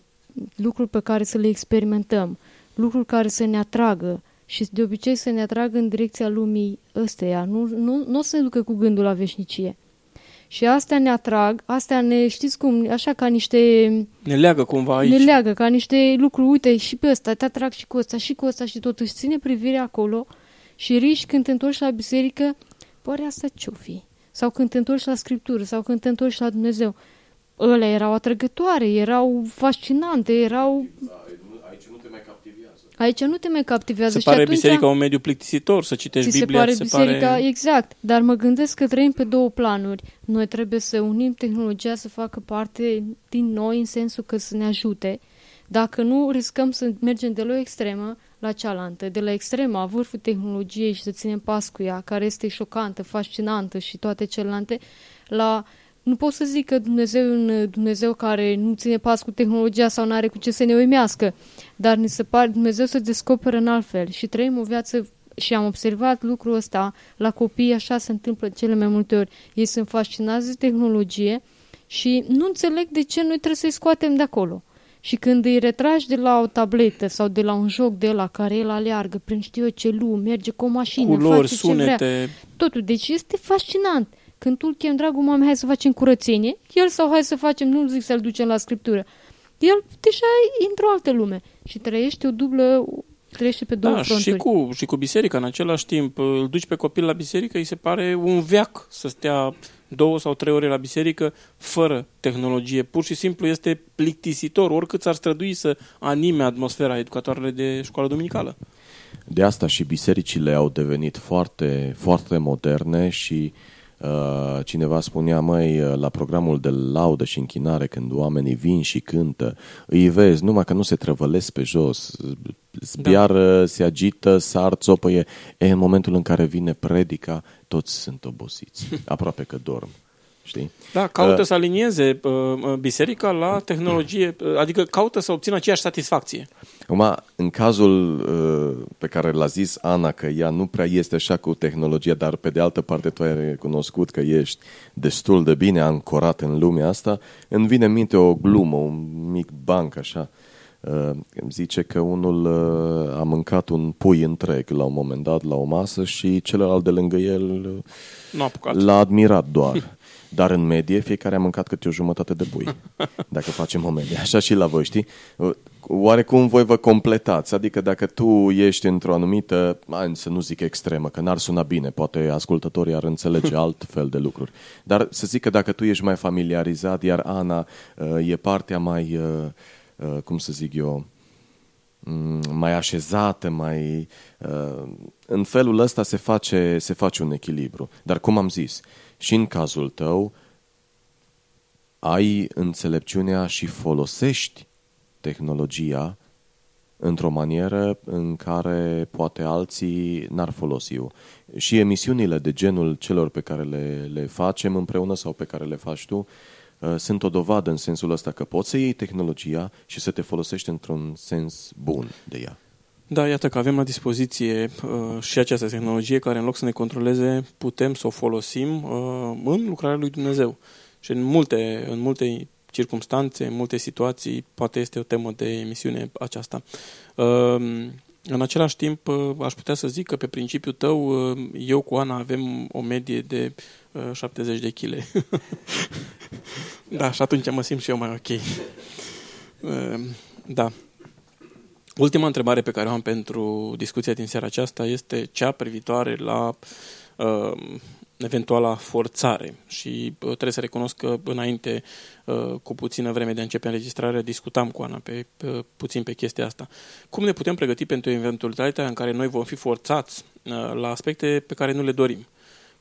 lucruri pe care să le experimentăm, lucruri care să ne atragă. Și de obicei să ne atragă în direcția lumii ăsteia, nu, nu, nu o să ne ducă cu gândul la veșnicie. Și astea ne atrag, astea ne, știți cum, așa ca niște...
Ne leagă cumva aici.
Ne leagă ca niște lucruri, uite, și pe ăsta, te atrag și cu ăsta, și cu ăsta, și tot își ține privirea acolo și riști când te întorci la biserică, pare asta ce-o fi? Sau când te întorci la Scriptură, sau când te întorci la Dumnezeu. Ăle erau atrăgătoare, erau fascinante, erau...
Aici nu te mai captivează.
Aici nu te mai captivează.
Se și pare atunci, biserica un mediu plictisitor, să citești
ți
Biblia.
Se pare se biserica, pare... exact. Dar mă gândesc că trăim pe două planuri. Noi trebuie să unim tehnologia să facă parte din noi, în sensul că să ne ajute. Dacă nu, riscăm să mergem de la o extremă la cealaltă, de la extrema, vârful tehnologiei și să ținem pas cu ea, care este șocantă, fascinantă și toate celelalte, la nu pot să zic că Dumnezeu e un Dumnezeu care nu ține pas cu tehnologia sau nu are cu ce să ne uimească, dar ni se pare Dumnezeu să descoperă în alt fel și trăim o viață și am observat lucrul ăsta la copii, așa se întâmplă cele mai multe ori. Ei sunt fascinați de tehnologie și nu înțeleg de ce noi trebuie să-i scoatem de acolo. Și când îi retragi de la o tabletă sau de la un joc de la care el aleargă prin știu eu ce lume, merge cu o mașină,
Culori,
face
sunete.
ce vrea. Totul. Deci este fascinant. Când tu îl chem, dragul mame, hai să facem curățenie, el sau hai să facem, nu zic să-l ducem la scriptură, el deja e într-o altă lume și trăiește o dublă trăiește pe două
da,
fronturi.
Și cu, și cu biserica în același timp. Îl duci pe copil la biserică, îi se pare un veac să stea două sau trei ore la biserică fără tehnologie. Pur și simplu este plictisitor, oricât s-ar strădui să anime atmosfera educatoarele de școală duminicală.
De asta și bisericile au devenit foarte, foarte moderne și uh, cineva spunea, măi, la programul de laudă și închinare, când oamenii vin și cântă, îi vezi, numai că nu se trăvălesc pe jos, zbiară, da. se agită, sar, țopăie. E, în momentul în care vine predica, toți sunt obosiți, aproape că dorm. Știi?
Da, caută uh, să alinieze uh, uh, biserica la tehnologie, uh, adică caută să obțină aceeași satisfacție.
Acum, în cazul uh, pe care l-a zis Ana, că ea nu prea este așa cu tehnologia, dar pe de altă parte tu ai recunoscut că ești destul de bine ancorat în lumea asta, îmi vine în minte o glumă, un mic banc așa. Uh, zice că unul uh, a mâncat un pui întreg la un moment dat la o masă și celălalt de lângă el
uh, l-a admirat doar.
Dar în medie, fiecare a mâncat câte o jumătate de bui. Dacă facem o medie. Așa și la voi, știi? Oarecum voi vă completați. Adică dacă tu ești într-o anumită, să nu zic extremă, că n-ar suna bine, poate ascultătorii ar înțelege alt fel de lucruri. Dar să zic că dacă tu ești mai familiarizat, iar Ana uh, e partea mai, uh, uh, cum să zic eu, mm, mai așezată, mai... În felul ăsta se face, se face un echilibru. Dar cum am zis, și în cazul tău ai înțelepciunea și folosești tehnologia într-o manieră în care poate alții n-ar folosi-o. Și emisiunile de genul celor pe care le, le facem împreună sau pe care le faci tu uh, sunt o dovadă în sensul ăsta că poți să iei tehnologia și să te folosești într-un sens bun de ea.
Da, iată că avem la dispoziție uh, și această tehnologie care în loc să ne controleze putem să o folosim uh, în lucrarea lui Dumnezeu. Și în multe, în multe circumstanțe, în multe situații, poate este o temă de emisiune aceasta. Uh, în același timp, uh, aș putea să zic că pe principiul tău, uh, eu cu Ana avem o medie de 70 de kg. da, și atunci mă simt și eu mai ok. Da. Ultima întrebare pe care o am pentru discuția din seara aceasta este cea privitoare la uh, eventuala forțare și uh, trebuie să recunosc că înainte, uh, cu puțină vreme de a începe înregistrarea, discutam cu Ana pe, pe, puțin pe chestia asta. Cum ne putem pregăti pentru eventualitatea în care noi vom fi forțați uh, la aspecte pe care nu le dorim?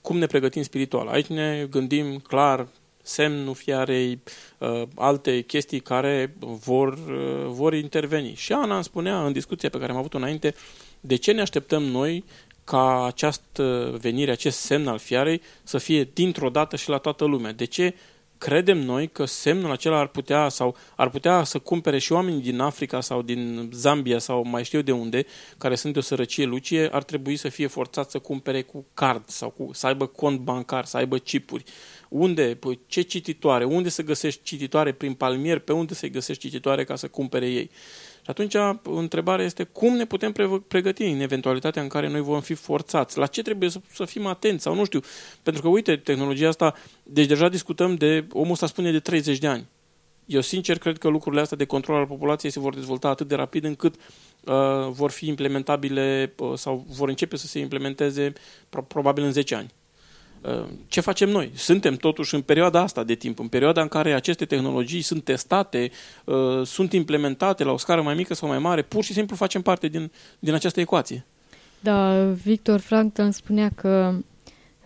Cum ne pregătim spiritual? Aici ne gândim clar semnul fiarei, uh, alte chestii care vor, uh, vor interveni. Și Ana îmi spunea în discuția pe care am avut-o înainte, de ce ne așteptăm noi ca această venire, acest semn al fiarei să fie dintr-o dată și la toată lumea? De ce credem noi că semnul acela ar putea sau ar putea să cumpere și oameni din Africa sau din Zambia sau mai știu de unde, care sunt de o sărăcie lucie, ar trebui să fie forțați să cumpere cu card sau cu, să aibă cont bancar, să aibă chipuri. Unde? Păi ce cititoare? Unde să găsești cititoare prin palmier? Pe unde să găsești cititoare ca să cumpere ei? Și atunci întrebarea este cum ne putem pregăti în eventualitatea în care noi vom fi forțați? La ce trebuie să, să fim atenți? Sau nu știu. Pentru că, uite, tehnologia asta, deci deja discutăm de, omul ăsta spune de 30 de ani. Eu sincer cred că lucrurile astea de control al populației se vor dezvolta atât de rapid încât uh, vor fi implementabile uh, sau vor începe să se implementeze pro- probabil în 10 ani ce facem noi? Suntem totuși în perioada asta de timp, în perioada în care aceste tehnologii sunt testate, uh, sunt implementate la o scară mai mică sau mai mare, pur și simplu facem parte din, din această ecuație.
Da, Victor Frankl spunea că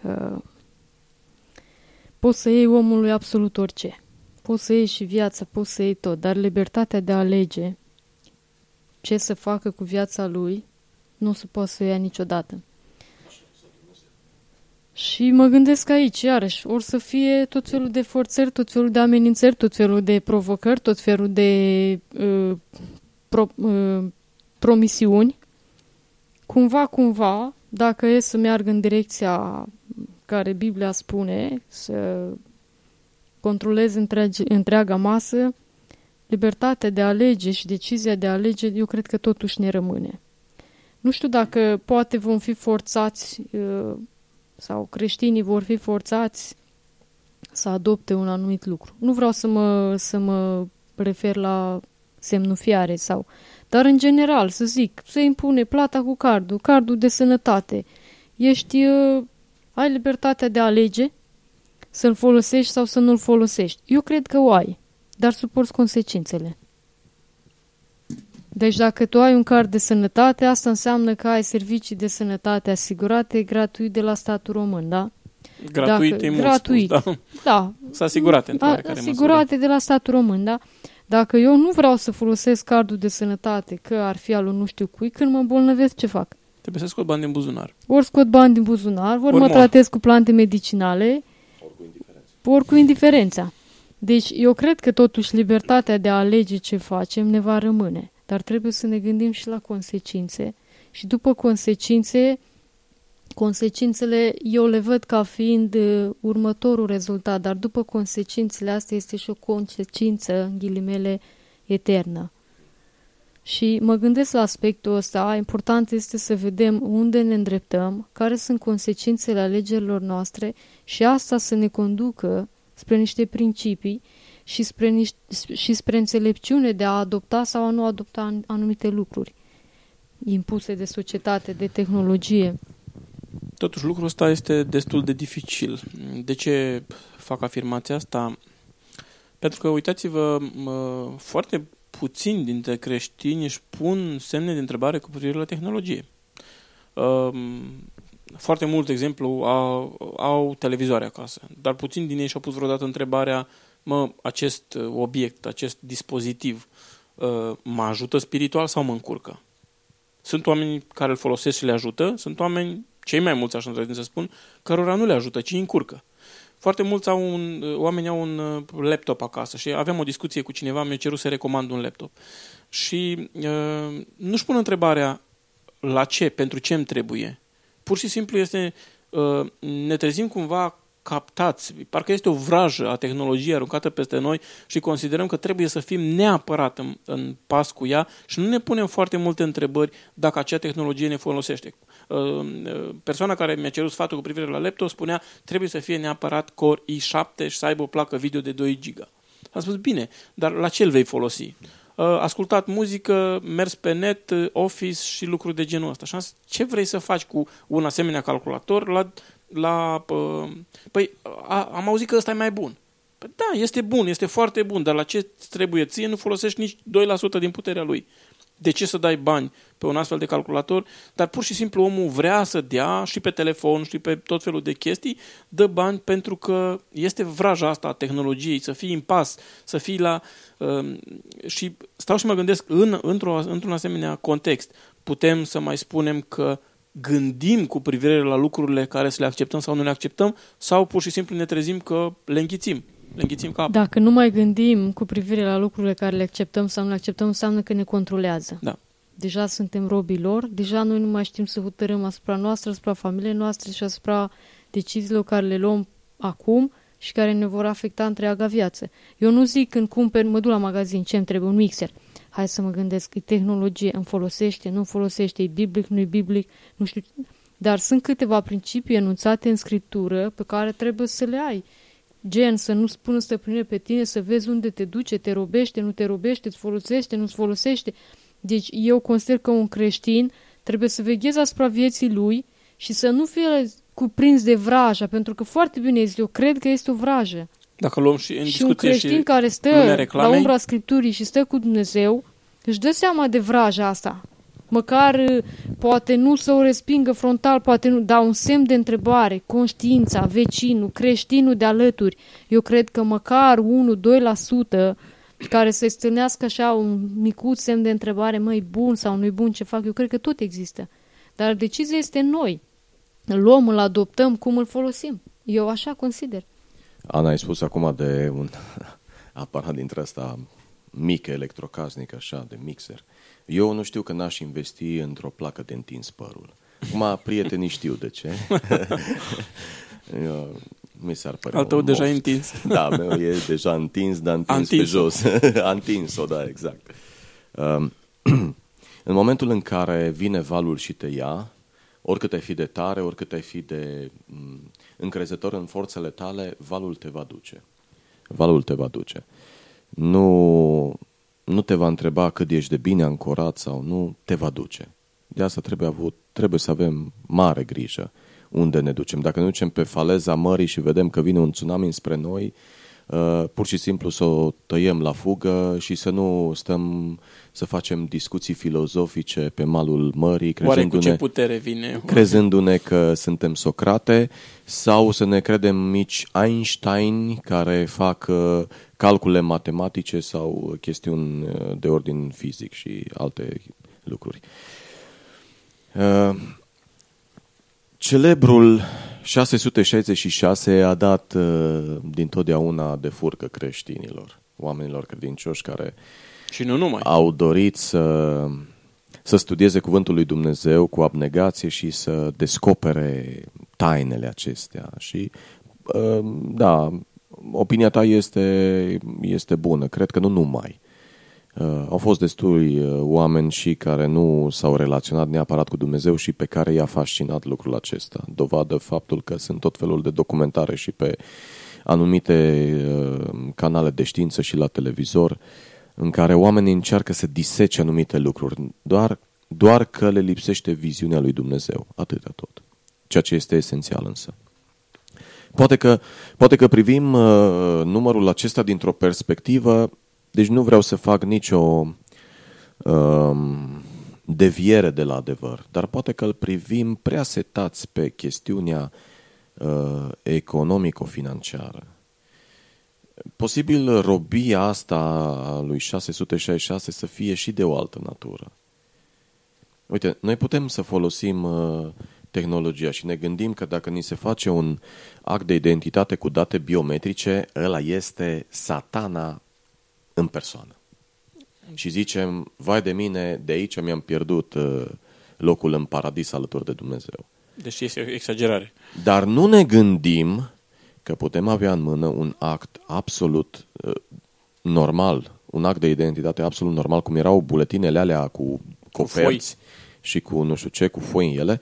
uh, poți să iei omului absolut orice. Poți să iei și viața, poți să iei tot, dar libertatea de a alege ce să facă cu viața lui nu se poate să o ia niciodată. Și mă gândesc aici, iarăși, or să fie tot felul de forțări, tot felul de amenințări, tot felul de provocări, tot felul de uh, pro, uh, promisiuni. Cumva, cumva, dacă e să meargă în direcția care Biblia spune, să controleze întregi, întreaga masă, libertatea de a alege și decizia de a alege, eu cred că totuși ne rămâne. Nu știu dacă poate vom fi forțați uh, sau creștinii vor fi forțați să adopte un anumit lucru. Nu vreau să mă, să mă refer la semnul fiare sau... Dar în general, să zic, se impune plata cu cardul, cardul de sănătate. Ești... Uh, ai libertatea de a alege să-l folosești sau să nu-l folosești. Eu cred că o ai, dar suporți consecințele. Deci dacă tu ai un card de sănătate, asta înseamnă că ai servicii de sănătate asigurate gratuit de la statul român, da?
Gratuit dacă, e mult
gratuit,
spus, da.
da.
Să asigurate într-o
Asigurate măsură. de la statul român, da? Dacă eu nu vreau să folosesc cardul de sănătate, că ar fi al nu știu cui, când mă îmbolnăvesc, ce fac?
Trebuie să scot bani din buzunar.
Ori scot bani din buzunar, ori, ori mă tratez cu plante medicinale, ori cu indiferența. Ori cu indiferența. Deci eu cred că totuși libertatea de a alege ce facem ne va rămâne dar trebuie să ne gândim și la consecințe. Și după consecințe, consecințele eu le văd ca fiind uh, următorul rezultat, dar după consecințele astea este și o consecință, în ghilimele, eternă. Și mă gândesc la aspectul ăsta, important este să vedem unde ne îndreptăm, care sunt consecințele alegerilor noastre și asta să ne conducă spre niște principii și spre, niște, și spre înțelepciune de a adopta sau a nu adopta anumite lucruri impuse de societate, de tehnologie.
Totuși, lucrul ăsta este destul de dificil. De ce fac afirmația asta? Pentru că, uitați-vă, foarte puțini dintre creștini își pun semne de întrebare cu privire la tehnologie. Foarte mult, de exemplu, au, au televizoare acasă, dar puțin din ei și-au pus vreodată întrebarea mă, acest obiect, acest dispozitiv ă, mă ajută spiritual sau mă încurcă? Sunt oameni care îl folosesc și le ajută, sunt oameni, cei mai mulți, așa să spun, cărora nu le ajută, ci încurcă. Foarte mulți au un, oameni au un uh, laptop acasă și aveam o discuție cu cineva, mi-a cerut să recomand un laptop. Și uh, nu-și pun întrebarea la ce, pentru ce îmi trebuie. Pur și simplu este, uh, ne trezim cumva captați. Parcă este o vrajă a tehnologiei aruncată peste noi și considerăm că trebuie să fim neapărat în, în pas cu ea și nu ne punem foarte multe întrebări dacă acea tehnologie ne folosește. Uh, uh, persoana care mi-a cerut sfatul cu privire la laptop spunea trebuie să fie neapărat Core i7 și să aibă o placă video de 2 GB. Am spus, bine, dar la ce îl vei folosi? Uh, ascultat muzică, mers pe net, Office și lucruri de genul ăsta. Și am zis, ce vrei să faci cu un asemenea calculator la la... Păi, a, am auzit că ăsta e mai bun. Păi da, este bun, este foarte bun, dar la ce trebuie ție nu folosești nici 2% din puterea lui. De ce să dai bani pe un astfel de calculator? Dar pur și simplu omul vrea să dea și pe telefon și pe tot felul de chestii, dă bani pentru că este vraja asta a tehnologiei, să fii în pas, să fii la... Uh, și stau și mă gândesc în, într-o, într-un asemenea context. Putem să mai spunem că gândim cu privire la lucrurile care să le acceptăm sau nu le acceptăm, sau pur și simplu ne trezim că le înghițim. Le înghițim cap.
Dacă nu mai gândim cu privire la lucrurile care le acceptăm sau nu le acceptăm, înseamnă că ne controlează.
Da.
Deja suntem robii lor, deja noi nu mai știm să hotărâm asupra noastră, asupra familiei noastre și asupra deciziilor care le luăm acum și care ne vor afecta întreaga viață. Eu nu zic când cumpăr, mă duc la magazin, ce îmi trebuie, un mixer hai să mă gândesc, e tehnologie, îmi folosește, nu folosește, e biblic, nu e biblic, nu știu. Dar sunt câteva principii enunțate în scriptură pe care trebuie să le ai. Gen, să nu spună stăpânire pe tine, să vezi unde te duce, te robește, nu te robește, îți folosește, nu-ți folosește. Deci eu consider că un creștin trebuie să vegheze asupra vieții lui și să nu fie cuprins de vraja, pentru că foarte bine este, eu cred că este o vrajă.
Dacă luăm și în
și un creștin și care stă la umbra Scripturii și stă cu Dumnezeu, își dă seama de vraja asta. Măcar uh, poate nu să o respingă frontal, poate nu, dar un semn de întrebare, conștiința, vecinul, creștinul de alături. Eu cred că măcar 1-2% care să-i stâlnească așa un micuț semn de întrebare, măi, bun sau nu-i bun ce fac, eu cred că tot există. Dar decizia este noi. Îl luăm, îl adoptăm, cum îl folosim. Eu așa consider.
Ana, ai spus acum de un aparat dintre asta mic, electrocasnic, așa, de mixer. Eu nu știu că n-aș investi într-o placă de întins părul. Acum, prietenii știu de ce. Eu, mi s-ar părea
Al tău deja moft. întins.
Da, meu e deja întins, dar întins Antins. pe jos. Antins-o, da, exact. Um, în momentul în care vine valul și te ia, oricât ai fi de tare, oricât ai fi de mm, încrezător în forțele tale, valul te va duce. Valul te va duce. Nu, nu te va întreba cât ești de bine ancorat sau nu, te va duce. De asta trebuie, avut, trebuie să avem mare grijă unde ne ducem. Dacă ne ducem pe faleza mării și vedem că vine un tsunami spre noi, uh, pur și simplu să o tăiem la fugă și să nu stăm să facem discuții filozofice pe malul mării,
crezându-ne, cu ce putere vine?
crezându-ne că suntem Socrate, sau să ne credem mici Einstein care fac uh, calcule matematice sau chestiuni uh, de ordin fizic și alte lucruri. Uh, celebrul 666 a dat din totdeauna de furcă creștinilor, oamenilor credincioși care
și nu numai.
Au dorit să, să studieze Cuvântul lui Dumnezeu cu abnegație și să descopere tainele acestea. Și, uh, da, opinia ta este, este bună. Cred că nu numai. Uh, au fost destui uh, oameni și care nu s-au relaționat neapărat cu Dumnezeu și pe care i-a fascinat lucrul acesta. Dovadă faptul că sunt tot felul de documentare și pe anumite uh, canale de știință și la televizor în care oamenii încearcă să disece anumite lucruri, doar, doar că le lipsește viziunea lui Dumnezeu. Atâta tot. Ceea ce este esențial însă. Poate că, poate că privim uh, numărul acesta dintr-o perspectivă, deci nu vreau să fac nicio uh, deviere de la adevăr, dar poate că îl privim prea setați pe chestiunea uh, economico-financiară. Posibil robia asta a lui 666 să fie și de o altă natură. Uite, noi putem să folosim uh, tehnologia și ne gândim că dacă ni se face un act de identitate cu date biometrice, ăla este satana în persoană. Și zicem, vai de mine, de aici mi-am pierdut uh, locul în paradis alături de Dumnezeu.
Deci este o exagerare.
Dar nu ne gândim că putem avea în mână un act absolut uh, normal, un act de identitate absolut normal, cum erau buletinele alea cu coferți cu și cu nu știu ce, cu foi în ele,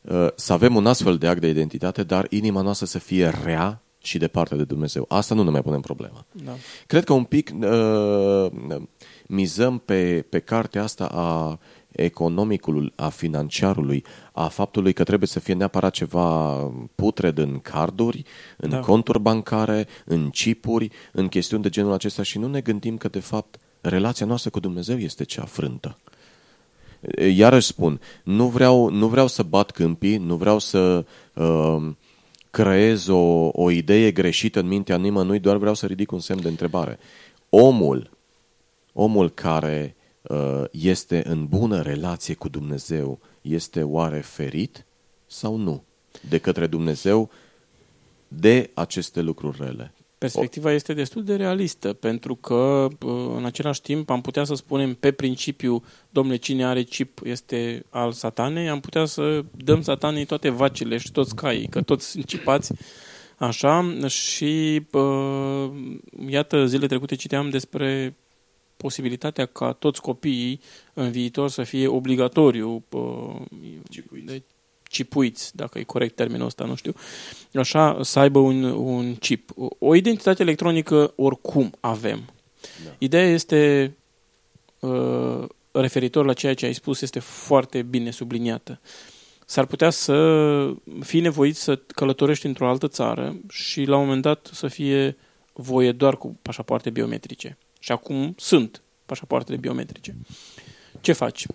uh, să avem un astfel de act de identitate, dar inima noastră să fie rea și departe de Dumnezeu. Asta nu ne mai punem problema. Da. Cred că un pic uh, mizăm pe, pe cartea asta a economicului, a financiarului, a faptului că trebuie să fie neapărat ceva putred în carduri, în da. conturi bancare, în chipuri, în chestiuni de genul acesta și nu ne gândim că, de fapt, relația noastră cu Dumnezeu este cea frântă. Iarăși spun, nu vreau, nu vreau să bat câmpii, nu vreau să uh, creez o, o idee greșită în mintea nimănui, doar vreau să ridic un semn de întrebare. Omul, omul care uh, este în bună relație cu Dumnezeu, este oare ferit sau nu de către Dumnezeu de aceste lucruri rele?
Perspectiva este destul de realistă, pentru că în același timp am putea să spunem pe principiu, domnule, cine are chip este al satanei, am putea să dăm satanei toate vacile și toți caii, că toți sunt cipați așa și uh, iată, zile trecute citeam despre posibilitatea ca toți copiii în viitor să fie obligatoriu uh, de cipuiți, dacă e corect termenul ăsta, nu știu, așa, să aibă un, un chip. O identitate electronică oricum avem. Da. Ideea este, uh, referitor la ceea ce ai spus, este foarte bine subliniată. S-ar putea să fii nevoit să călătorești într-o altă țară și la un moment dat să fie voie doar cu pașapoarte biometrice. Și acum sunt pașapoartele biometrice. Ce faci?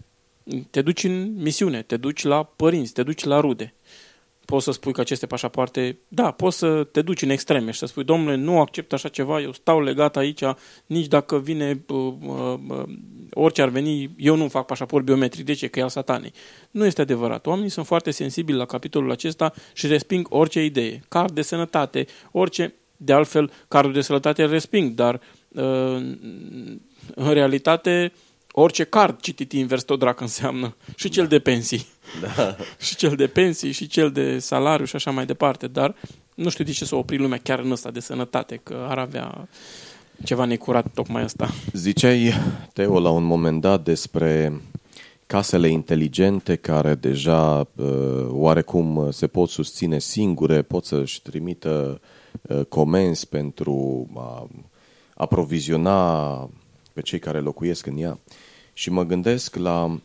Te duci în misiune, te duci la părinți, te duci la rude. Poți să spui că aceste pașapoarte, da, poți să te duci în extreme și să spui, domnule, nu accept așa ceva, eu stau legat aici, nici dacă vine, uh, uh, uh, orice ar veni, eu nu fac pașaport biometric, de ce? Că e al satanei. Nu este adevărat. Oamenii sunt foarte sensibili la capitolul acesta și resping orice idee. Card de sănătate, orice, de altfel, cardul de sănătate îl resping, dar uh, în realitate orice card citit invers tot drac înseamnă. Și cel da. de pensii. Da. și cel de pensii, și cel de salariu și așa mai departe. Dar nu știu de ce să opri lumea chiar în ăsta de sănătate, că ar avea ceva necurat tocmai asta.
Ziceai, Teo, la un moment dat despre casele inteligente care deja uh, oarecum se pot susține singure, pot să-și trimită uh, comenzi pentru a aproviziona pe cei care locuiesc în ea. Și mă gândesc la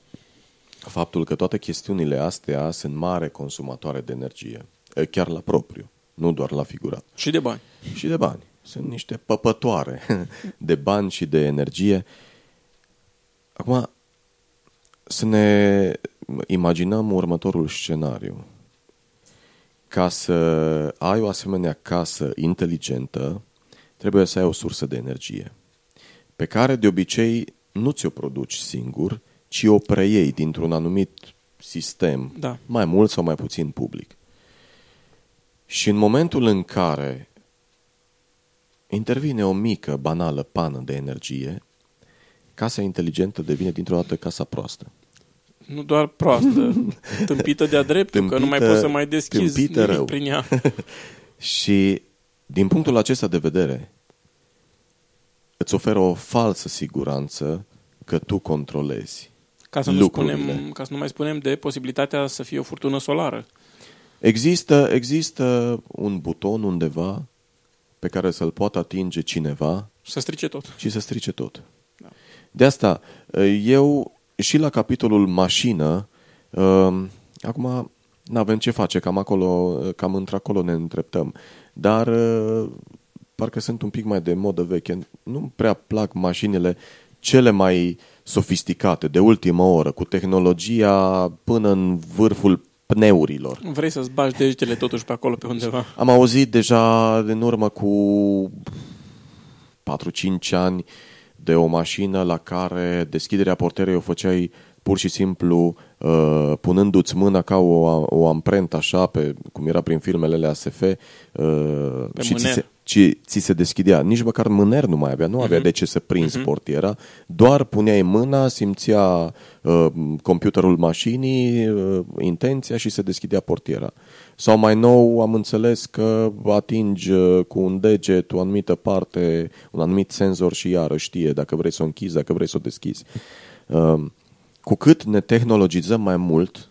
faptul că toate chestiunile astea sunt mare consumatoare de energie, chiar la propriu, nu doar la figurat.
Și de bani.
Și de bani. Sunt niște păpătoare de bani și de energie. Acum, să ne imaginăm următorul scenariu. Ca să ai o asemenea casă inteligentă, trebuie să ai o sursă de energie, pe care de obicei nu ți-o produci singur, ci o preiei dintr-un anumit sistem, da. mai mult sau mai puțin public. Și în momentul în care intervine o mică, banală pană de energie, casa inteligentă devine dintr-o dată casa proastă.
Nu doar proastă, tâmpită de-a dreptul, tâmpită, că nu mai poți să mai deschizi nimic rău. prin ea.
și din punctul acesta de vedere, îți oferă o falsă siguranță că tu controlezi
ca să, nu spunem, ca să nu mai spunem de posibilitatea să fie o furtună solară.
Există, există un buton undeva pe care să-l poată atinge cineva
Să strice tot.
și să strice tot.
Da.
De asta, eu și la capitolul mașină, uh, acum nu avem ce face, cam acolo, cam într-acolo ne întreptăm, dar uh, parcă sunt un pic mai de modă veche. Nu prea plac mașinile cele mai sofisticate, de ultimă oră, cu tehnologia până în vârful pneurilor.
Vrei să-ți bagi degetele totuși pe acolo, pe undeva.
Am auzit deja în urmă cu 4-5 ani de o mașină la care deschiderea porterei o făceai pur și simplu uh, punându-ți mâna ca o, o amprentă așa, pe, cum era prin filmele alea ASF, uh,
Pe
și ți
mâner.
se, ci, ți se deschidea. Nici măcar mâner nu mai avea, nu avea de ce să prinzi portiera, doar puneai mâna, simțea uh, computerul mașinii, uh, intenția și se deschidea portiera. Sau mai nou am înțeles că atingi uh, cu un deget o anumită parte, un anumit senzor și iară știe dacă vrei să o închizi, dacă vrei să o deschizi. Uh, cu cât ne tehnologizăm mai mult,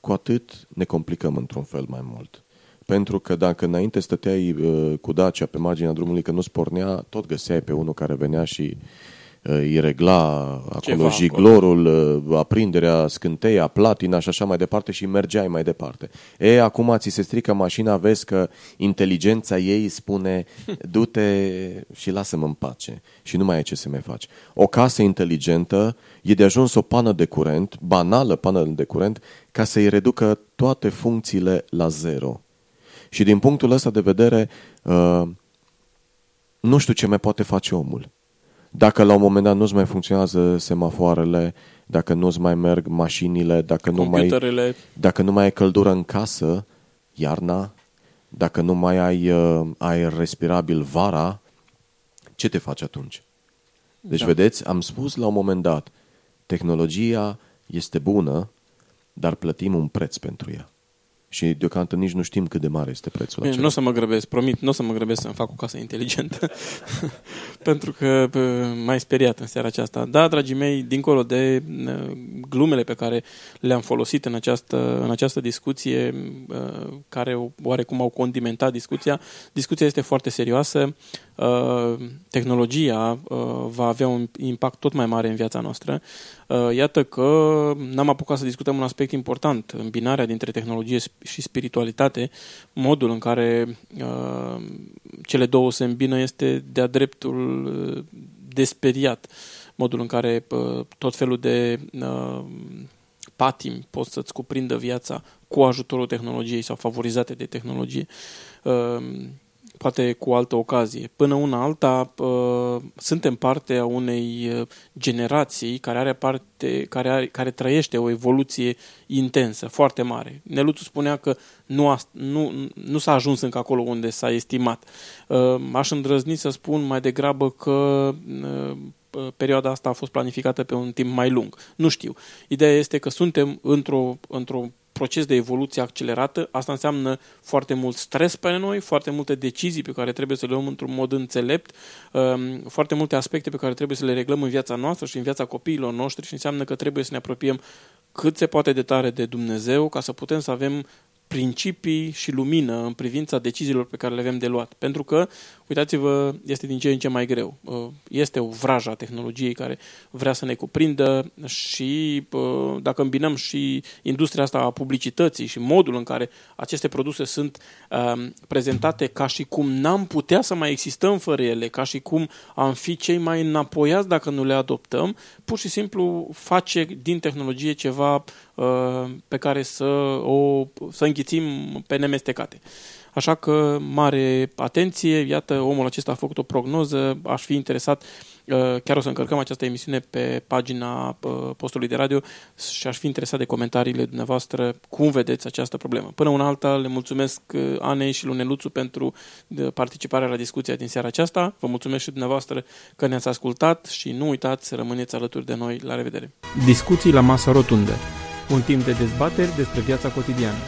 cu atât ne complicăm într-un fel mai mult. Pentru că dacă înainte stăteai uh, cu Dacia pe marginea drumului că nu-ți pornea, tot găseai pe unul care venea și uh, îi regla acolo
Ceva
jiglorul, uh, aprinderea, scânteia, platina și așa mai departe și mergeai mai departe. E, acum ți se strică mașina, vezi că inteligența ei spune du-te și lasă-mă în pace și nu mai ai ce să mai faci. O casă inteligentă e de ajuns o pană de curent, banală pană de curent, ca să-i reducă toate funcțiile la zero. Și din punctul ăsta de vedere, uh, nu știu ce mai poate face omul. Dacă la un moment dat nu-ți mai funcționează semafoarele, dacă nu-ți mai merg mașinile, dacă nu, mai,
Computerele,
dacă nu mai ai căldură în casă, iarna, dacă nu mai ai uh, aer respirabil vara, ce te faci atunci? Deci,
Da.
vedeți, am spus la un moment dat, tehnologia este bună, dar plătim un preț pentru ea. Și deocamdată nici nu știm cât de mare este prețul
Bine,
acela.
nu o să mă grăbesc, promit, nu o să mă grăbesc să-mi fac o casă inteligentă, pentru că bă, m-ai speriat în seara aceasta. Da, dragii mei, dincolo de uh, glumele pe care le-am folosit în această, în această discuție, uh, care oarecum au condimentat discuția, discuția este foarte serioasă. Uh, tehnologia uh, va avea un impact tot mai mare în viața noastră. Uh, Iată că n-am apucat să discutăm un aspect important, îmbinarea dintre tehnologie și spiritualitate, modul în care uh, cele două se îmbină este de-a dreptul uh, desperiat. Modul în care uh, tot felul de uh, patimi pot să-ți cuprindă viața cu ajutorul tehnologiei sau favorizate de tehnologie. Uh, poate cu altă ocazie. Până una alta, uh, suntem parte a unei uh, generații care are parte, care, are, care trăiește o evoluție intensă, foarte mare. Neluțu spunea că nu, a, nu, nu s-a ajuns încă acolo unde s-a estimat. Uh, aș îndrăzni să spun mai degrabă că uh, perioada asta a fost planificată pe un timp mai lung. Nu știu. Ideea este că suntem într-o, într-o proces de evoluție accelerată, asta înseamnă foarte mult stres pe noi, foarte multe decizii pe care trebuie să le luăm într-un mod înțelept, um, foarte multe aspecte pe care trebuie să le reglăm în viața noastră și în viața copiilor noștri și înseamnă că trebuie să ne apropiem cât se poate de tare de Dumnezeu ca să putem să avem principii și lumină în privința deciziilor pe care le avem de luat. Pentru că, uitați-vă, este din ce în ce mai greu. Uh, Este o vrajă a tehnologiei care vrea să ne cuprindă și uh, dacă îmbinăm și industria asta a publicității și modul în care aceste produse sunt um, prezentate ca și cum n-am putea să mai existăm fără ele, ca și cum am fi cei mai înapoiați dacă nu le adoptăm, pur și simplu face din tehnologie ceva uh, pe care să o să înghițim pe nemestecate. Așa că mare atenție, iată, omul acesta a făcut o prognoză, aș fi interesat, uh, chiar o să încărcăm această emisiune pe pagina uh, postului de radio și aș fi interesat de comentariile dumneavoastră, cum vedeți această problemă. Până una alta, le mulțumesc uh, Anei și lui Neluțu pentru uh, participarea la discuția din seara aceasta. Vă mulțumesc și dumneavoastră că ne-ați ascultat și nu uitați să rămâneți alături de noi. La revedere! Discuții la masă rotundă. Un timp de dezbateri despre viața cotidiană.